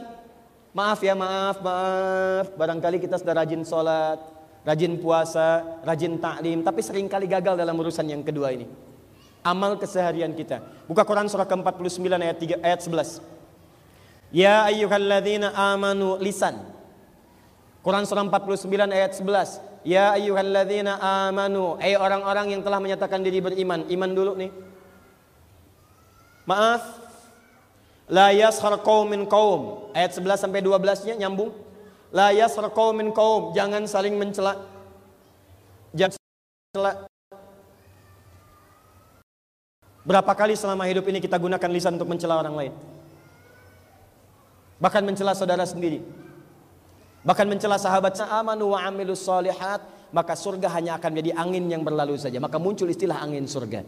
Maaf ya, maaf, maaf. Barangkali kita sudah rajin sholat, rajin puasa, rajin taklim, tapi sering kali gagal dalam urusan yang kedua ini. Amal keseharian kita. Buka Quran surah ke-49 ayat 3 ayat 11. Ya ayyuhalladzina amanu lisan. Quran surah 49 ayat 11. Ya ayyuhalladzina amanu. Eh orang-orang yang telah menyatakan diri beriman. Iman dulu nih. Maaf, La yashar qaumin qaum. Ayat 11 sampai 12-nya nyambung. La yashar qaumin qaum. Jangan saling mencela. Jangan mencela. Berapa kali selama hidup ini kita gunakan lisan untuk mencela orang lain? Bahkan mencela saudara sendiri. Bahkan mencela sahabat amanu wa amilus solihat, maka surga hanya akan menjadi angin yang berlalu saja. Maka muncul istilah angin surga.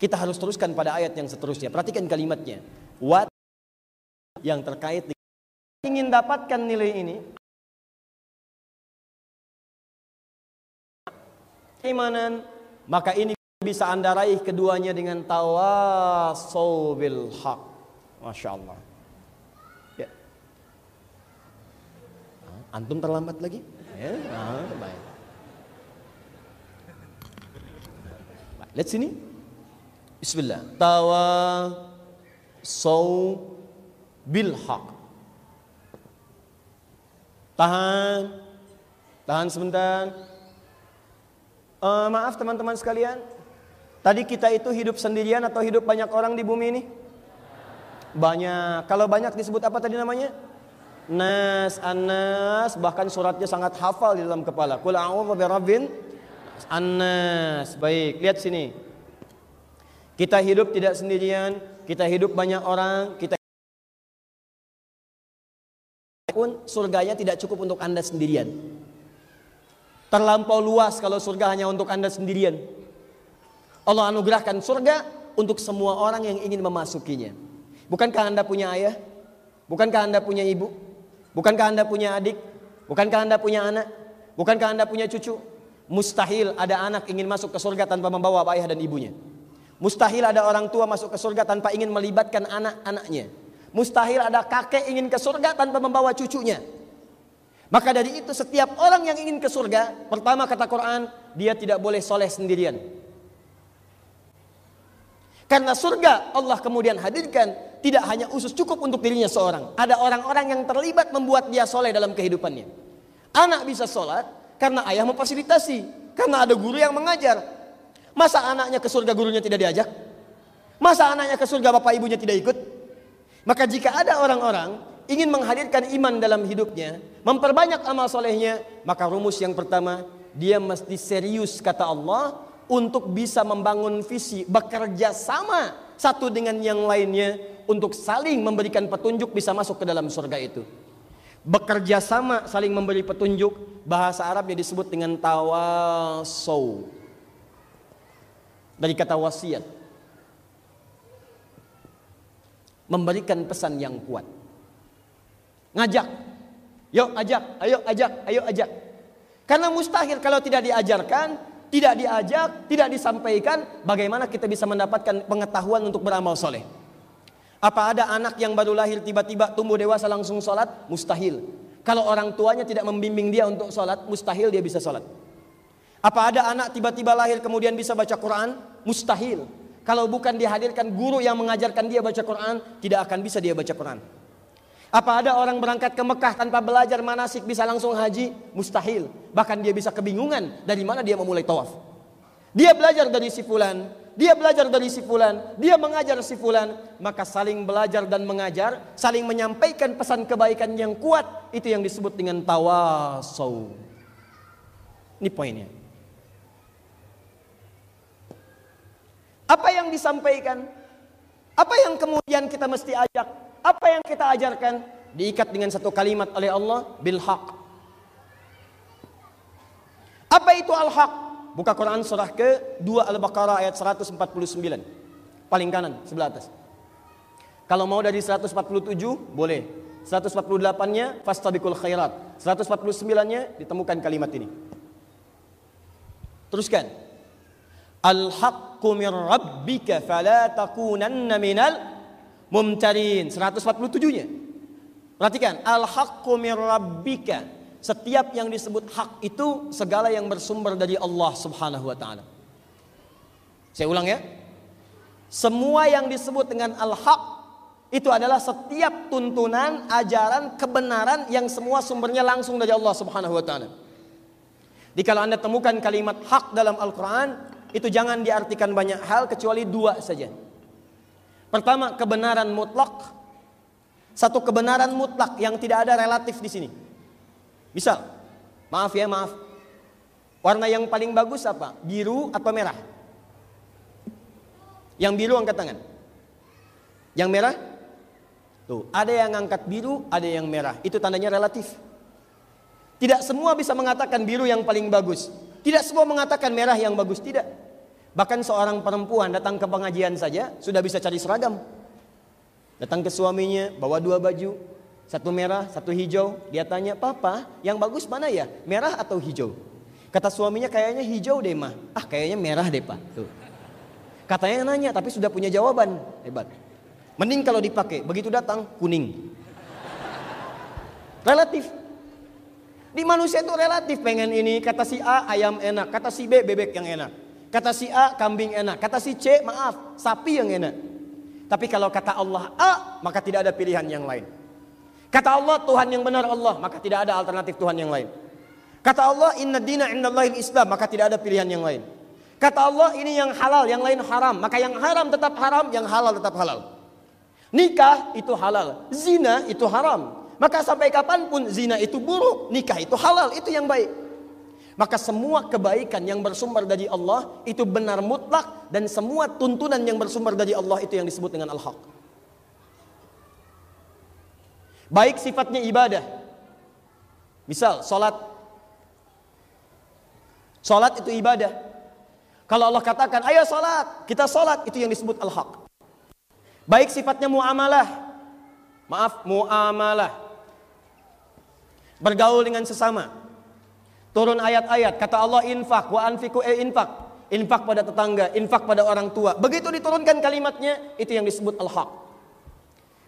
Kita harus teruskan pada ayat yang seterusnya. Perhatikan kalimatnya what yang terkait dengan ingin dapatkan nilai ini keimanan maka ini bisa anda raih keduanya dengan bil haq masya Allah antum terlambat lagi ya ah, baik lihat sini Bismillah tawa saw bil haq. Tahan. Tahan sebentar. Uh, maaf teman-teman sekalian. Tadi kita itu hidup sendirian atau hidup banyak orang di bumi ini? Banyak. Kalau banyak disebut apa tadi namanya? Nas, Anas, bahkan suratnya sangat hafal di dalam kepala. Qul a'udzu birabbin Anas. Baik, lihat sini. Kita hidup tidak sendirian, kita hidup banyak orang, kita pun surganya tidak cukup untuk Anda sendirian. Terlampau luas kalau surga hanya untuk Anda sendirian. Allah anugerahkan surga untuk semua orang yang ingin memasukinya. Bukankah Anda punya ayah? Bukankah Anda punya ibu? Bukankah Anda punya adik? Bukankah Anda punya anak? Bukankah Anda punya cucu? Mustahil ada anak ingin masuk ke surga tanpa membawa ayah dan ibunya. Mustahil ada orang tua masuk ke surga tanpa ingin melibatkan anak-anaknya. Mustahil ada kakek ingin ke surga tanpa membawa cucunya. Maka dari itu setiap orang yang ingin ke surga, pertama kata Quran, dia tidak boleh soleh sendirian. Karena surga Allah kemudian hadirkan tidak hanya usus cukup untuk dirinya seorang. Ada orang-orang yang terlibat membuat dia soleh dalam kehidupannya. Anak bisa sholat karena ayah memfasilitasi. Karena ada guru yang mengajar. Masa anaknya ke surga gurunya tidak diajak? Masa anaknya ke surga bapak ibunya tidak ikut? Maka jika ada orang-orang ingin menghadirkan iman dalam hidupnya, memperbanyak amal solehnya, maka rumus yang pertama, dia mesti serius kata Allah untuk bisa membangun visi, bekerja sama satu dengan yang lainnya untuk saling memberikan petunjuk bisa masuk ke dalam surga itu. Bekerja sama saling memberi petunjuk, bahasa Arabnya disebut dengan tawasaw dari kata wasiat. Memberikan pesan yang kuat. Ngajak. Yuk ajak, ayo ajak, ayo ajak. Karena mustahil kalau tidak diajarkan, tidak diajak, tidak disampaikan, bagaimana kita bisa mendapatkan pengetahuan untuk beramal soleh. Apa ada anak yang baru lahir tiba-tiba tumbuh dewasa langsung sholat? Mustahil. Kalau orang tuanya tidak membimbing dia untuk sholat, mustahil dia bisa sholat. Apa ada anak tiba-tiba lahir kemudian bisa baca Quran? Mustahil. Kalau bukan dihadirkan guru yang mengajarkan dia baca Quran, tidak akan bisa dia baca Quran. Apa ada orang berangkat ke Mekah tanpa belajar manasik bisa langsung haji? Mustahil. Bahkan dia bisa kebingungan dari mana dia memulai tawaf. Dia belajar dari si fulan, dia belajar dari si fulan, dia mengajar si fulan, maka saling belajar dan mengajar, saling menyampaikan pesan kebaikan yang kuat, itu yang disebut dengan tawasau. Ini poinnya. Apa yang disampaikan? Apa yang kemudian kita mesti ajak? Apa yang kita ajarkan? Diikat dengan satu kalimat oleh Allah bil haq. Apa itu al haq? Buka Quran surah ke 2 Al-Baqarah ayat 149. Paling kanan sebelah atas. Kalau mau dari 147 boleh. 148-nya fastabiqul khairat. 149-nya ditemukan kalimat ini. Teruskan. Al-haqqu min rabbika fala takunanna minal mumtarin. 147-nya. Perhatikan, al-haqqu min rabbika. Setiap yang disebut hak itu segala yang bersumber dari Allah Subhanahu wa taala. Saya ulang ya. Semua yang disebut dengan al-haq itu adalah setiap tuntunan, ajaran, kebenaran yang semua sumbernya langsung dari Allah Subhanahu wa taala. Jadi kalau Anda temukan kalimat hak dalam Al-Qur'an, itu jangan diartikan banyak hal kecuali dua saja. Pertama, kebenaran mutlak. Satu kebenaran mutlak yang tidak ada relatif di sini. Misal, maaf ya, maaf. Warna yang paling bagus apa? Biru atau merah? Yang biru angkat tangan. Yang merah? Tuh, ada yang angkat biru, ada yang merah. Itu tandanya relatif. Tidak semua bisa mengatakan biru yang paling bagus. Tidak semua mengatakan merah yang bagus, tidak. Bahkan seorang perempuan datang ke pengajian saja sudah bisa cari seragam. Datang ke suaminya, bawa dua baju, satu merah, satu hijau. Dia tanya, "Papa, yang bagus mana ya? Merah atau hijau?" Kata suaminya, "Kayaknya hijau deh, mah." "Ah, kayaknya merah deh, Pak." Tuh. Katanya nanya, tapi sudah punya jawaban. Hebat. Mending kalau dipakai, begitu datang kuning. Relatif. Di manusia itu relatif pengen ini. Kata si A ayam enak. Kata si B bebek yang enak. Kata si A kambing enak. Kata si C maaf sapi yang enak. Tapi kalau kata Allah A maka tidak ada pilihan yang lain. Kata Allah Tuhan yang benar Allah maka tidak ada alternatif Tuhan yang lain. Kata Allah inna dina indallahi islam maka tidak ada pilihan yang lain. Kata Allah ini yang halal yang lain haram maka yang haram tetap haram yang halal tetap halal. Nikah itu halal, zina itu haram. Maka sampai kapan pun zina itu buruk, nikah itu halal, itu yang baik. Maka semua kebaikan yang bersumber dari Allah itu benar mutlak dan semua tuntunan yang bersumber dari Allah itu yang disebut dengan al-haq. Baik sifatnya ibadah. Misal salat. Salat itu ibadah. Kalau Allah katakan, ayo sholat, kita sholat, itu yang disebut al-haq. Baik sifatnya muamalah, maaf, muamalah. Bergaul dengan sesama. Turun ayat-ayat, kata Allah infak, wa anfiku e infak. Infak pada tetangga, infak pada orang tua. Begitu diturunkan kalimatnya, itu yang disebut al-haq.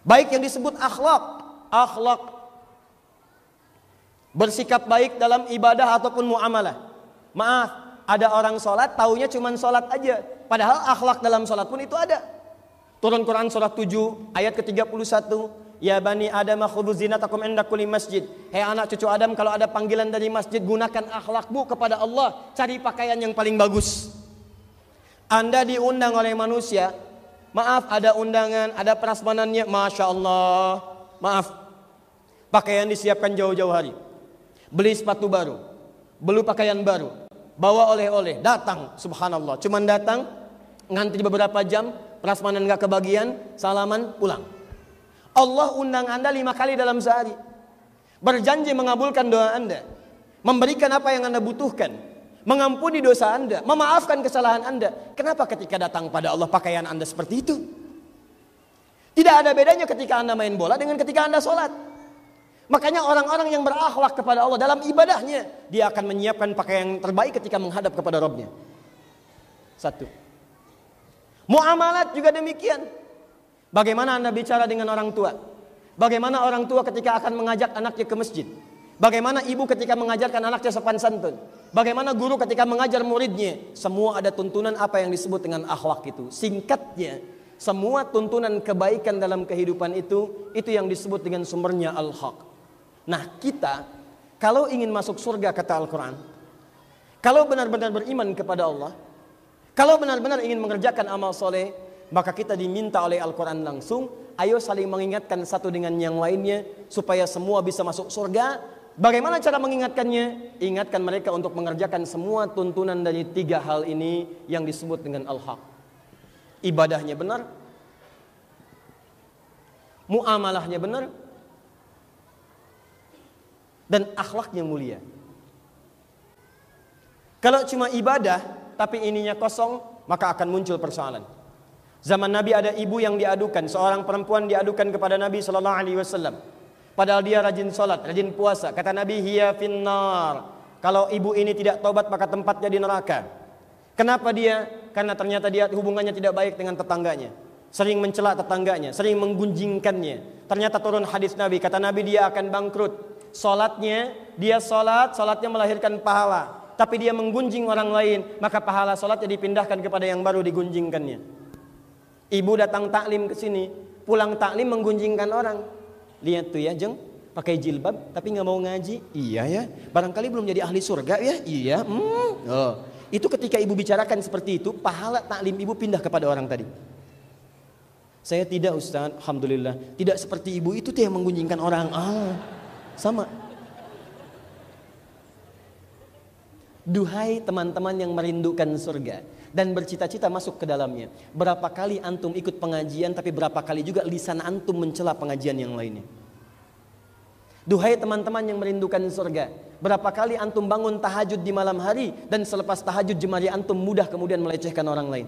Baik yang disebut akhlak, akhlak bersikap baik dalam ibadah ataupun muamalah. Maaf, ada orang sholat, taunya cuma sholat aja. Padahal akhlak dalam sholat pun itu ada. Turun Quran surat 7 ayat ke-31. Ya bani Adam khudhu zinatakum inda kulli masjid. Hei anak cucu Adam kalau ada panggilan dari masjid gunakan akhlakmu kepada Allah. Cari pakaian yang paling bagus. Anda diundang oleh manusia. Maaf ada undangan, ada prasmanannya. Masya Allah. Maaf. Pakaian disiapkan jauh-jauh hari. Beli sepatu baru. Beli pakaian baru. Bawa oleh-oleh. Datang. Subhanallah. Cuman datang. Ngantri beberapa jam. Prasmanan gak kebagian. Salaman pulang. Allah undang Anda lima kali dalam sehari. Berjanji mengabulkan doa Anda. Memberikan apa yang Anda butuhkan. Mengampuni dosa Anda. Memaafkan kesalahan Anda. Kenapa ketika datang pada Allah pakaian Anda seperti itu? Tidak ada bedanya ketika Anda main bola dengan ketika Anda sholat. Makanya orang-orang yang berakhlak kepada Allah dalam ibadahnya. Dia akan menyiapkan pakaian yang terbaik ketika menghadap kepada Robnya. Satu. Muamalat juga demikian. Bagaimana Anda bicara dengan orang tua? Bagaimana orang tua ketika akan mengajak anaknya ke masjid? Bagaimana ibu ketika mengajarkan anaknya sopan santun? Bagaimana guru ketika mengajar muridnya? Semua ada tuntunan apa yang disebut dengan akhlak itu. Singkatnya, semua tuntunan kebaikan dalam kehidupan itu, itu yang disebut dengan sumbernya al-haq. Nah kita, kalau ingin masuk surga kata Al-Quran, kalau benar-benar beriman kepada Allah, kalau benar-benar ingin mengerjakan amal soleh, maka kita diminta oleh Al-Quran langsung, ayo saling mengingatkan satu dengan yang lainnya, supaya semua bisa masuk surga. Bagaimana cara mengingatkannya? Ingatkan mereka untuk mengerjakan semua tuntunan dari tiga hal ini yang disebut dengan Al-Haq. Ibadahnya benar, muamalahnya benar, dan akhlaknya mulia. Kalau cuma ibadah, tapi ininya kosong, maka akan muncul persoalan. Zaman Nabi ada ibu yang diadukan, seorang perempuan diadukan kepada Nabi sallallahu alaihi wasallam. Padahal dia rajin salat, rajin puasa. Kata Nabi, "Hiya finnar." Kalau ibu ini tidak tobat maka tempatnya di neraka. Kenapa dia? Karena ternyata dia hubungannya tidak baik dengan tetangganya. Sering mencela tetangganya, sering menggunjingkannya. Ternyata turun hadis Nabi, kata Nabi dia akan bangkrut. Salatnya, dia salat, salatnya melahirkan pahala. Tapi dia menggunjing orang lain, maka pahala salatnya dipindahkan kepada yang baru digunjingkannya. Ibu datang taklim ke sini, pulang taklim menggunjingkan orang. Lihat tuh ya, jeng, pakai jilbab tapi nggak mau ngaji. Iya ya, barangkali belum jadi ahli surga ya. Iya, hmm. oh. Itu ketika ibu bicarakan seperti itu, pahala taklim ibu pindah kepada orang tadi. Saya tidak Ustaz, Alhamdulillah. Tidak seperti ibu itu tuh yang menggunjingkan orang. Ah, sama. Duhai teman-teman yang merindukan surga dan bercita-cita masuk ke dalamnya. Berapa kali antum ikut pengajian tapi berapa kali juga lisan antum mencela pengajian yang lainnya. Duhai teman-teman yang merindukan surga, berapa kali antum bangun tahajud di malam hari dan selepas tahajud jemari antum mudah kemudian melecehkan orang lain.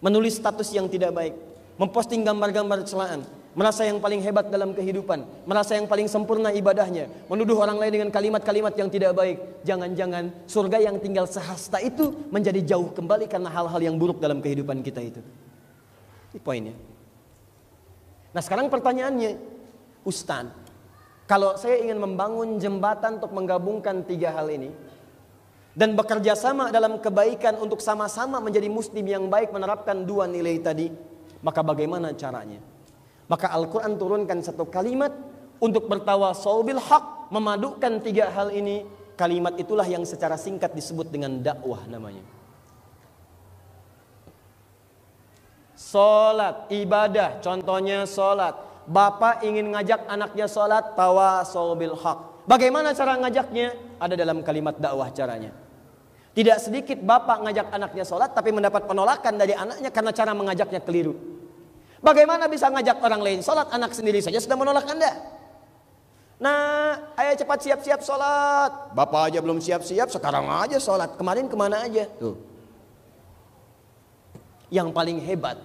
Menulis status yang tidak baik, memposting gambar-gambar celaan, merasa yang paling hebat dalam kehidupan, merasa yang paling sempurna ibadahnya, menuduh orang lain dengan kalimat-kalimat yang tidak baik. Jangan-jangan surga yang tinggal sehasta itu menjadi jauh kembali karena hal-hal yang buruk dalam kehidupan kita itu. Ini poinnya. Nah sekarang pertanyaannya, Ustaz, kalau saya ingin membangun jembatan untuk menggabungkan tiga hal ini, dan bekerja sama dalam kebaikan untuk sama-sama menjadi muslim yang baik menerapkan dua nilai tadi, maka bagaimana caranya? Maka Al-Quran turunkan satu kalimat untuk bertawasau bil haq, memadukan tiga hal ini. Kalimat itulah yang secara singkat disebut dengan dakwah namanya. Salat, ibadah, contohnya salat. Bapak ingin ngajak anaknya salat, tawasau bil haq. Bagaimana cara ngajaknya? Ada dalam kalimat dakwah caranya. Tidak sedikit bapak ngajak anaknya sholat tapi mendapat penolakan dari anaknya karena cara mengajaknya keliru. Bagaimana bisa ngajak orang lain sholat, anak sendiri saja sudah menolak Anda? Nah, ayo cepat siap-siap sholat. Bapak aja belum siap-siap, sekarang aja sholat. Kemarin ke mana aja? Tuh. Yang paling hebat,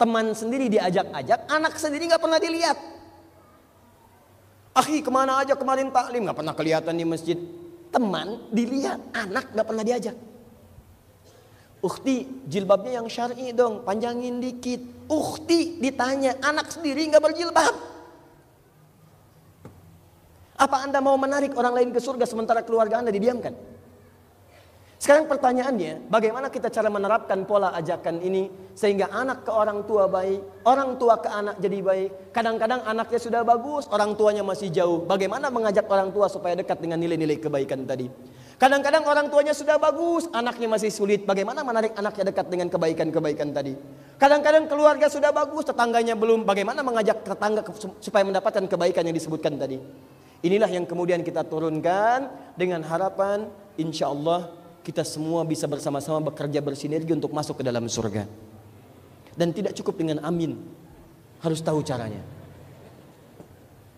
teman sendiri diajak-ajak, anak sendiri nggak pernah dilihat. Akhi ke mana aja kemarin taklim nggak pernah kelihatan di masjid. Teman dilihat, anak nggak pernah diajak. Ukhti jilbabnya yang syar'i dong, panjangin dikit. Ukhti ditanya, anak sendiri nggak berjilbab. Apa anda mau menarik orang lain ke surga sementara keluarga anda didiamkan? Sekarang pertanyaannya, bagaimana kita cara menerapkan pola ajakan ini sehingga anak ke orang tua baik, orang tua ke anak jadi baik. Kadang-kadang anaknya sudah bagus, orang tuanya masih jauh. Bagaimana mengajak orang tua supaya dekat dengan nilai-nilai kebaikan tadi? Kadang-kadang orang tuanya sudah bagus, anaknya masih sulit. Bagaimana menarik anaknya dekat dengan kebaikan-kebaikan tadi? Kadang-kadang keluarga sudah bagus, tetangganya belum. Bagaimana mengajak tetangga supaya mendapatkan kebaikan yang disebutkan tadi? Inilah yang kemudian kita turunkan dengan harapan insya Allah kita semua bisa bersama-sama bekerja bersinergi untuk masuk ke dalam surga. Dan tidak cukup dengan amin, harus tahu caranya.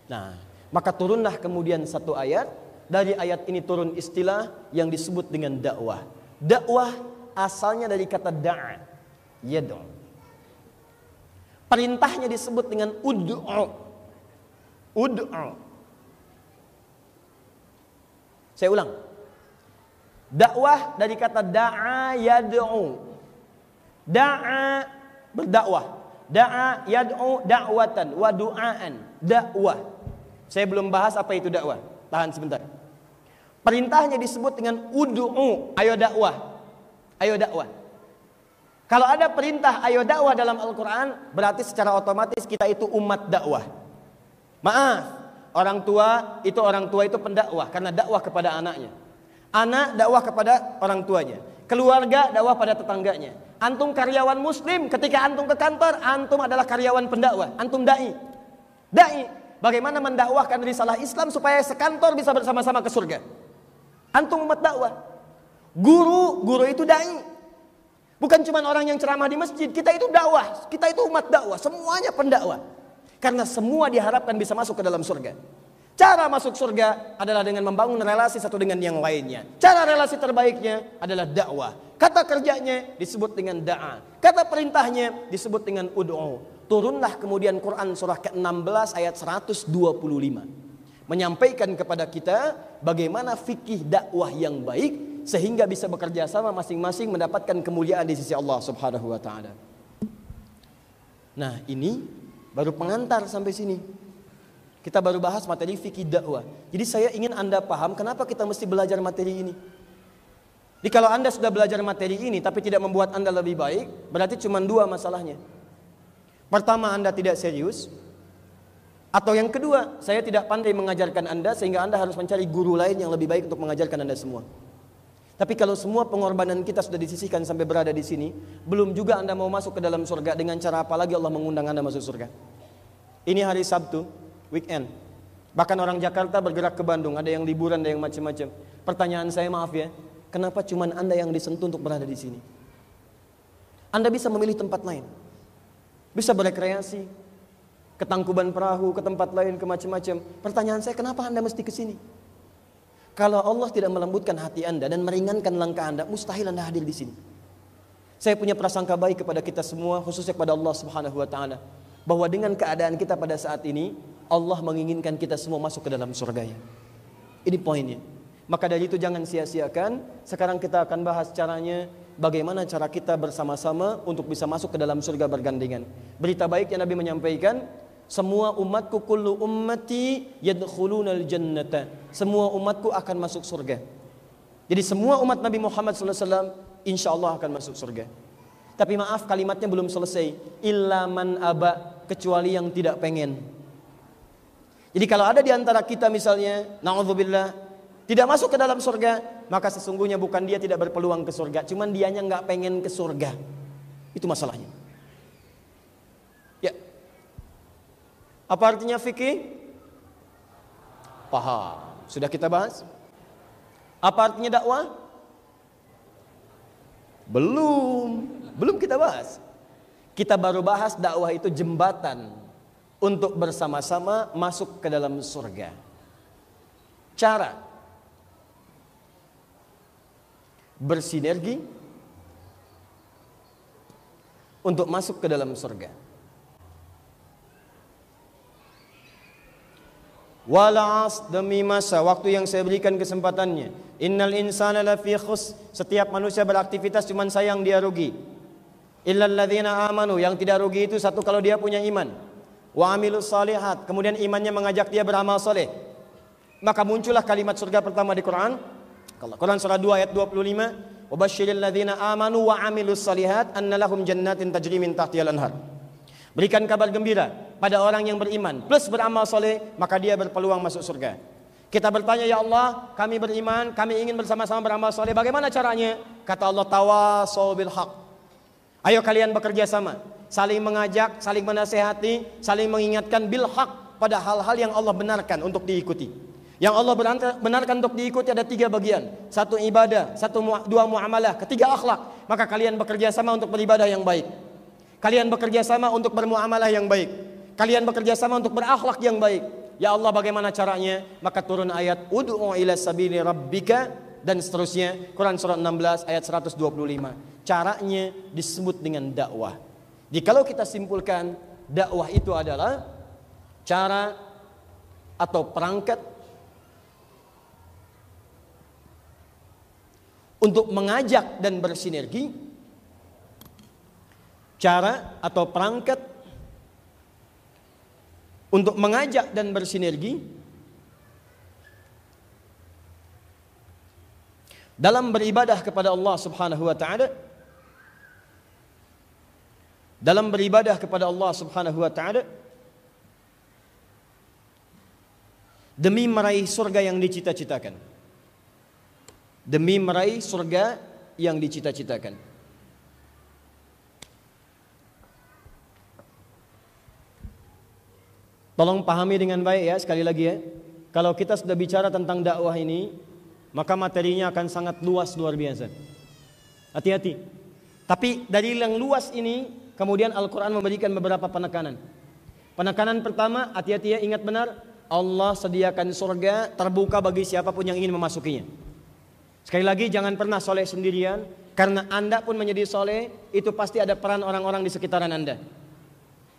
Nah, maka turunlah kemudian satu ayat dari ayat ini turun istilah yang disebut dengan dakwah. Dakwah asalnya dari kata da'a, yad'u. Perintahnya disebut dengan ud'u. Ud'u. Saya ulang. Dakwah dari kata da'a yad'u. Da'a berdakwah. Da'a yad'u da'watan wa du'aan. Dakwah. Saya belum bahas apa itu dakwah. Tahan sebentar. Perintahnya disebut dengan ud'u, ayo dakwah. Ayo dakwah. Kalau ada perintah ayo dakwah dalam Al-Qur'an, berarti secara otomatis kita itu umat dakwah. Maaf, orang tua itu orang tua itu pendakwah karena dakwah kepada anaknya. Anak dakwah kepada orang tuanya. Keluarga dakwah pada tetangganya. Antum karyawan muslim, ketika antum ke kantor, antum adalah karyawan pendakwah. Antum dai. Dai, bagaimana mendakwahkan risalah Islam supaya sekantor bisa bersama-sama ke surga. Antum umat dakwah. Guru, guru itu dai. Bukan cuma orang yang ceramah di masjid, kita itu dakwah, kita itu umat dakwah, semuanya pendakwah. Karena semua diharapkan bisa masuk ke dalam surga. Cara masuk surga adalah dengan membangun relasi satu dengan yang lainnya. Cara relasi terbaiknya adalah dakwah. Kata kerjanya disebut dengan da'a. Kata perintahnya disebut dengan ud'u. Turunlah kemudian Quran surah ke-16 ayat 125 menyampaikan kepada kita bagaimana fikih dakwah yang baik sehingga bisa bekerja sama masing-masing mendapatkan kemuliaan di sisi Allah Subhanahu wa taala. Nah, ini baru pengantar sampai sini. Kita baru bahas materi fikih dakwah. Jadi saya ingin Anda paham kenapa kita mesti belajar materi ini. Jadi kalau Anda sudah belajar materi ini tapi tidak membuat Anda lebih baik, berarti cuma dua masalahnya. Pertama, Anda tidak serius. Atau yang kedua, saya tidak pandai mengajarkan Anda sehingga Anda harus mencari guru lain yang lebih baik untuk mengajarkan Anda semua. Tapi kalau semua pengorbanan kita sudah disisihkan sampai berada di sini, belum juga Anda mau masuk ke dalam surga dengan cara apa lagi Allah mengundang Anda masuk surga. Ini hari Sabtu, weekend. Bahkan orang Jakarta bergerak ke Bandung, ada yang liburan, ada yang macam-macam. Pertanyaan saya maaf ya, kenapa cuma Anda yang disentuh untuk berada di sini? Anda bisa memilih tempat lain. Bisa berekreasi, ke Tangkuban Perahu, ke tempat lain, ke macam-macam. Pertanyaan saya, kenapa Anda mesti ke sini? Kalau Allah tidak melembutkan hati Anda dan meringankan langkah Anda, mustahil Anda hadir di sini. Saya punya prasangka baik kepada kita semua, khususnya kepada Allah Subhanahu wa taala, bahwa dengan keadaan kita pada saat ini, Allah menginginkan kita semua masuk ke dalam surganya. Ini poinnya. Maka dari itu jangan sia-siakan. Sekarang kita akan bahas caranya bagaimana cara kita bersama-sama untuk bisa masuk ke dalam surga bergandengan. Berita baik yang Nabi menyampaikan, semua umatku kullu ummati yadkhulunal jannata. Semua umatku akan masuk surga. Jadi semua umat Nabi Muhammad SAW insya Allah akan masuk surga. Tapi maaf kalimatnya belum selesai. Illa man aba kecuali yang tidak pengen. Jadi kalau ada di antara kita misalnya, naudzubillah, tidak masuk ke dalam surga, maka sesungguhnya bukan dia tidak berpeluang ke surga, cuman dianya nggak pengen ke surga. Itu masalahnya. Apa artinya fikih? Paham. Sudah kita bahas? Apa artinya dakwah? Belum. Belum kita bahas. Kita baru bahas dakwah itu jembatan untuk bersama-sama masuk ke dalam surga. Cara bersinergi untuk masuk ke dalam surga. Walas demi masa waktu yang saya berikan kesempatannya. Innal insana lafi khus. Setiap manusia beraktivitas cuma sayang dia rugi. Illal ladzina amanu yang tidak rugi itu satu kalau dia punya iman. Wa amilus salihat. Kemudian imannya mengajak dia beramal soleh. Maka muncullah kalimat surga pertama di Quran. Quran surah 2 ayat 25. Wabasyiril ladzina amanu wa amilus salihat anna lahum jannatin tajri min tahtihal anhar. Berikan kabar gembira pada orang yang beriman plus beramal soleh maka dia berpeluang masuk surga. Kita bertanya ya Allah, kami beriman, kami ingin bersama-sama beramal soleh. Bagaimana caranya? Kata Allah tawasau bil haq. Ayo kalian bekerja sama, saling mengajak, saling menasehati, saling mengingatkan bil haq pada hal-hal yang Allah benarkan untuk diikuti. Yang Allah benarkan untuk diikuti ada tiga bagian. Satu ibadah, satu dua muamalah, ketiga akhlak. Maka kalian bekerja sama untuk beribadah yang baik. Kalian bekerja sama untuk bermuamalah yang baik. Kalian bekerja sama untuk berakhlak yang baik. Ya Allah bagaimana caranya? Maka turun ayat ud'u ila sabili rabbika dan seterusnya. Quran surah 16 ayat 125. Caranya disebut dengan dakwah. Jadi kalau kita simpulkan dakwah itu adalah cara atau perangkat untuk mengajak dan bersinergi cara atau perangkat untuk mengajak dan bersinergi dalam beribadah kepada Allah Subhanahu wa taala dalam beribadah kepada Allah Subhanahu wa taala demi meraih surga yang dicita-citakan. Demi meraih surga yang dicita-citakan Tolong pahami dengan baik ya sekali lagi ya. Kalau kita sudah bicara tentang dakwah ini, maka materinya akan sangat luas luar biasa. Hati-hati. Tapi dari yang luas ini, kemudian Al-Quran memberikan beberapa penekanan. Penekanan pertama, hati-hati ya, ingat benar, Allah sediakan surga terbuka bagi siapa pun yang ingin memasukinya. Sekali lagi, jangan pernah soleh sendirian, karena anda pun menjadi soleh, itu pasti ada peran orang-orang di sekitaran anda.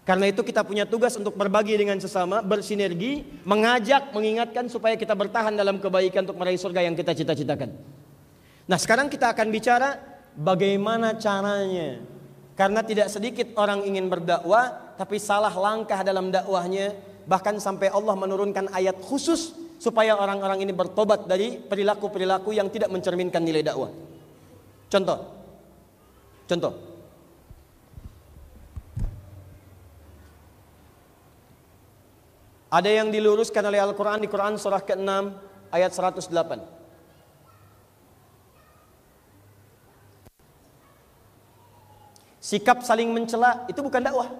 Karena itu kita punya tugas untuk berbagi dengan sesama, bersinergi, mengajak, mengingatkan supaya kita bertahan dalam kebaikan untuk meraih surga yang kita cita-citakan. Nah sekarang kita akan bicara bagaimana caranya. Karena tidak sedikit orang ingin berdakwah, tapi salah langkah dalam dakwahnya. Bahkan sampai Allah menurunkan ayat khusus supaya orang-orang ini bertobat dari perilaku-perilaku yang tidak mencerminkan nilai dakwah. Contoh, contoh, Ada yang diluruskan oleh Al-Quran di Quran surah ke-6 ayat 108. Sikap saling mencela itu bukan dakwah.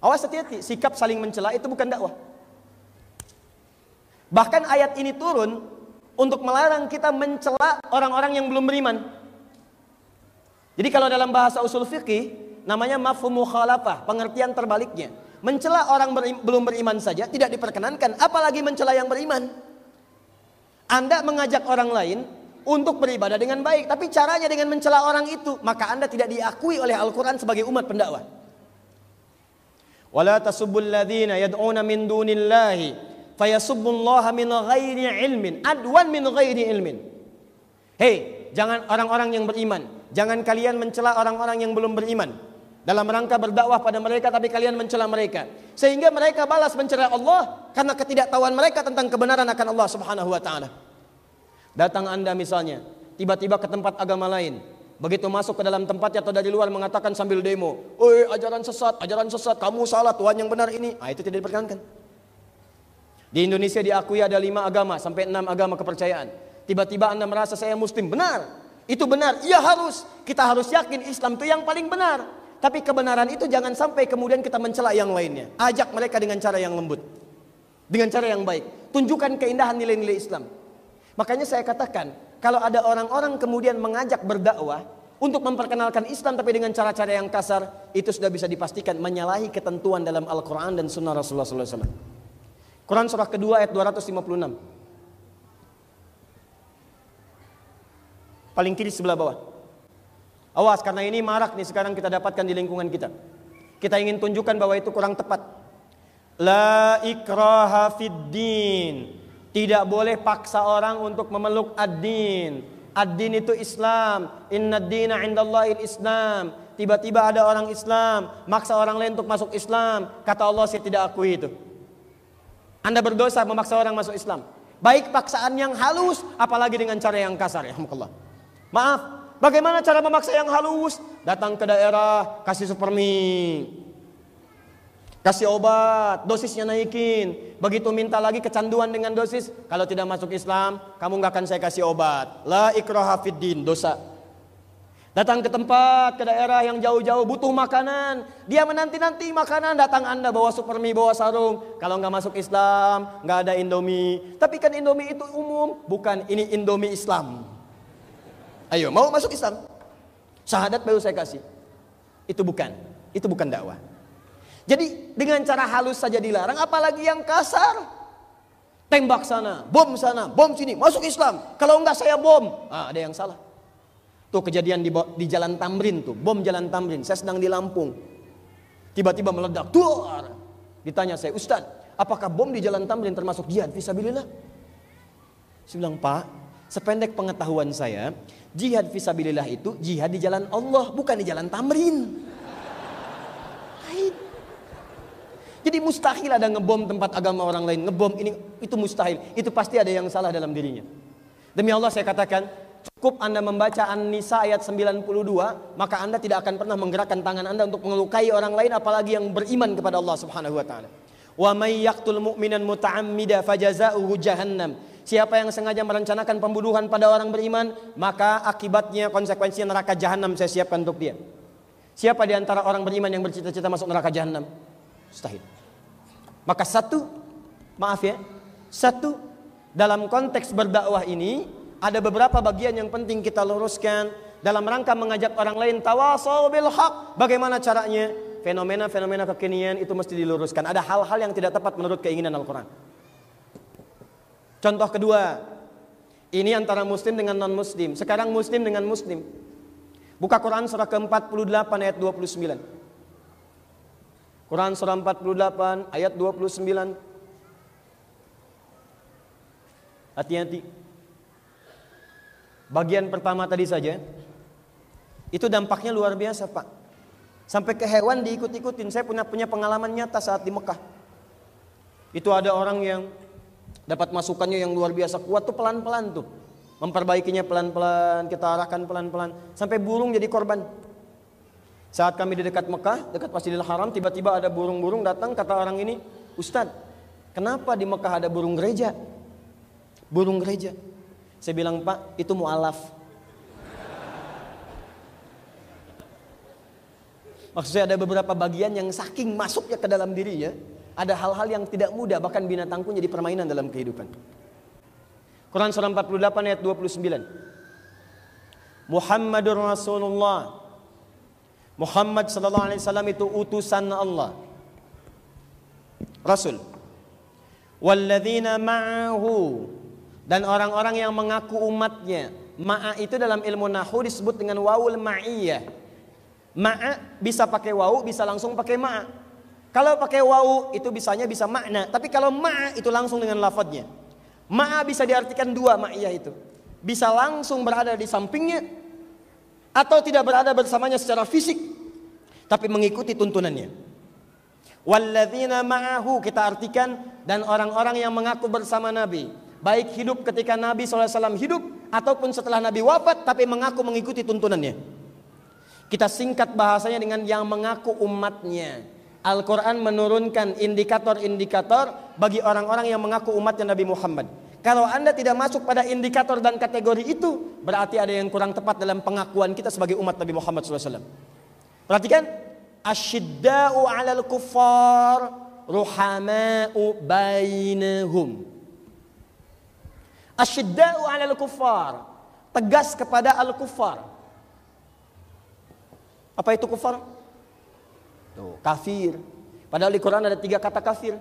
Awas hati-hati, sikap saling mencela itu bukan dakwah. Bahkan ayat ini turun untuk melarang kita mencela orang-orang yang belum beriman. Jadi kalau dalam bahasa usul fikih namanya mafhum mukhalafah, pengertian terbaliknya. Mencela orang berim, belum beriman saja tidak diperkenankan, apalagi mencela yang beriman. Anda mengajak orang lain untuk beribadah dengan baik, tapi caranya dengan mencela orang itu, maka Anda tidak diakui oleh Al-Qur'an sebagai umat pendakwah. Wala tasubbul ladzina yad'una min dunillahi fayasubbullaha min ghairi ilmin, adwan min ghairi ilmin. Hei, jangan orang-orang yang beriman, jangan kalian mencela orang-orang yang belum beriman dalam rangka berdakwah pada mereka tapi kalian mencela mereka sehingga mereka balas mencela Allah karena ketidaktahuan mereka tentang kebenaran akan Allah Subhanahu wa taala. Datang Anda misalnya tiba-tiba ke tempat agama lain, begitu masuk ke dalam tempatnya atau dari luar mengatakan sambil demo, "Oi, ajaran sesat, ajaran sesat, kamu salah, Tuhan yang benar ini." Ah, itu tidak diperkenankan. Di Indonesia diakui ada lima agama sampai enam agama kepercayaan. Tiba-tiba Anda merasa saya muslim, benar. Itu benar, iya harus. Kita harus yakin Islam itu yang paling benar. Tapi kebenaran itu jangan sampai kemudian kita mencela yang lainnya. Ajak mereka dengan cara yang lembut. Dengan cara yang baik. Tunjukkan keindahan nilai-nilai Islam. Makanya saya katakan, kalau ada orang-orang kemudian mengajak berdakwah untuk memperkenalkan Islam tapi dengan cara-cara yang kasar, itu sudah bisa dipastikan menyalahi ketentuan dalam Al-Quran dan Sunnah Rasulullah SAW. Quran surah kedua ayat 256. Paling kiri sebelah bawah. Awas karena ini marak nih sekarang kita dapatkan di lingkungan kita. Kita ingin tunjukkan bahwa itu kurang tepat. La ikraha fid din. Tidak boleh paksa orang untuk memeluk ad-din. Ad-din itu Islam. Inna dina indallahi Islam. Tiba-tiba ada orang Islam, maksa orang lain untuk masuk Islam. Kata Allah, saya tidak akui itu. Anda berdosa memaksa orang masuk Islam. Baik paksaan yang halus, apalagi dengan cara yang kasar. Ya. Maaf, bagaimana cara memaksa yang halus? Datang ke daerah, kasih supermi. Kasih obat, dosisnya naikin. Begitu minta lagi kecanduan dengan dosis. Kalau tidak masuk Islam, kamu nggak akan saya kasih obat. La ikraha fiddin, dosa. Datang ke tempat, ke daerah yang jauh-jauh butuh makanan. Dia menanti-nanti makanan, datang Anda bawa supermi, bawa sarung. Kalau nggak masuk Islam, nggak ada Indomie. Tapi kan Indomie itu umum. Bukan, ini Indomie Islam. Ayo, mau masuk Islam? Syahadat baru saya kasih. Itu bukan. Itu bukan dakwah. Jadi dengan cara halus saja dilarang, apalagi yang kasar. Tembak sana, bom sana, bom sini, masuk Islam. Kalau enggak saya bom. Ah, ada yang salah. Tuh kejadian di, di Jalan Tamrin tuh, bom Jalan Tamrin. Saya sedang di Lampung. Tiba-tiba meledak. Duar. Ditanya saya, Ustaz, apakah bom di Jalan Tamrin termasuk jihad visabilillah? Saya bilang, Pak, sependek pengetahuan saya, jihad visabilillah itu jihad di jalan Allah, bukan di Jalan Tamrin. Jadi mustahil ada ngebom tempat agama orang lain, ngebom ini itu mustahil. Itu pasti ada yang salah dalam dirinya. Demi Allah saya katakan, Cukup Anda membaca An-Nisa ayat 92, maka Anda tidak akan pernah menggerakkan tangan Anda untuk melukai orang lain apalagi yang beriman kepada Allah Subhanahu wa taala. Wa may yaqtul mu'minan muta'ammida fajaza'uhu jahannam. Siapa yang sengaja merencanakan pembunuhan pada orang beriman, maka akibatnya konsekuensinya neraka jahanam saya siapkan untuk dia. Siapa di antara orang beriman yang bercita-cita masuk neraka jahanam? Mustahil. Maka satu, maaf ya, satu dalam konteks berdakwah ini ada beberapa bagian yang penting kita luruskan dalam rangka mengajak orang lain tawasau bil haq. Bagaimana caranya? Fenomena-fenomena kekinian itu mesti diluruskan. Ada hal-hal yang tidak tepat menurut keinginan Al-Qur'an. Contoh kedua, ini antara muslim dengan non muslim. Sekarang muslim dengan muslim. Buka Quran surah ke-48 ayat 29. Quran surah 48 ayat 29. Hati-hati. Bagian pertama tadi saja, itu dampaknya luar biasa Pak. Sampai ke hewan diikut-ikutin. Saya punya punya pengalaman nyata saat di Mekah. Itu ada orang yang dapat masukannya yang luar biasa kuat tuh pelan-pelan tuh. Memperbaikinya pelan-pelan, kita arahkan pelan-pelan. Sampai burung jadi korban. Saat kami di dekat Mekah, dekat Masjidil Haram, tiba-tiba ada burung-burung datang, kata orang ini, Ustadz, kenapa di Mekah ada burung gereja? Burung gereja. Saya bilang, Pak, itu mu'alaf. Maksudnya ada beberapa bagian yang saking masuknya ke dalam dirinya, ada hal-hal yang tidak mudah, bahkan binatang pun jadi permainan dalam kehidupan. Quran surah 48 ayat 29. Muhammadur Rasulullah. Muhammad sallallahu alaihi wasallam itu utusan Allah. Rasul. Walladzina ma'ahu dan orang-orang yang mengaku umatnya. Ma'a itu dalam ilmu nahu disebut dengan wawul ma'iyah. Ma'a bisa pakai wawu, bisa langsung pakai ma'a. Kalau pakai wawu itu bisanya bisa makna, tapi kalau ma'a itu langsung dengan lafadznya. Ma'a bisa diartikan dua ma'iyah itu. Bisa langsung berada di sampingnya atau tidak berada bersamanya secara fisik tapi mengikuti tuntunannya. Walladzina ma'ahu kita artikan dan orang-orang yang mengaku bersama Nabi baik hidup ketika Nabi SAW hidup ataupun setelah Nabi wafat tapi mengaku mengikuti tuntunannya. Kita singkat bahasanya dengan yang mengaku umatnya. Al-Quran menurunkan indikator-indikator bagi orang-orang yang mengaku umatnya Nabi Muhammad. Kalau anda tidak masuk pada indikator dan kategori itu, berarti ada yang kurang tepat dalam pengakuan kita sebagai umat Nabi Muhammad SAW. Perhatikan, asyidda'u alal kuffar ruhama'u bainahum. Asyidda'u 'alal kuffar. Tegas kepada al-kuffar. Apa itu kufar? Tuh, kafir. Padahal di Quran ada tiga kata kafir.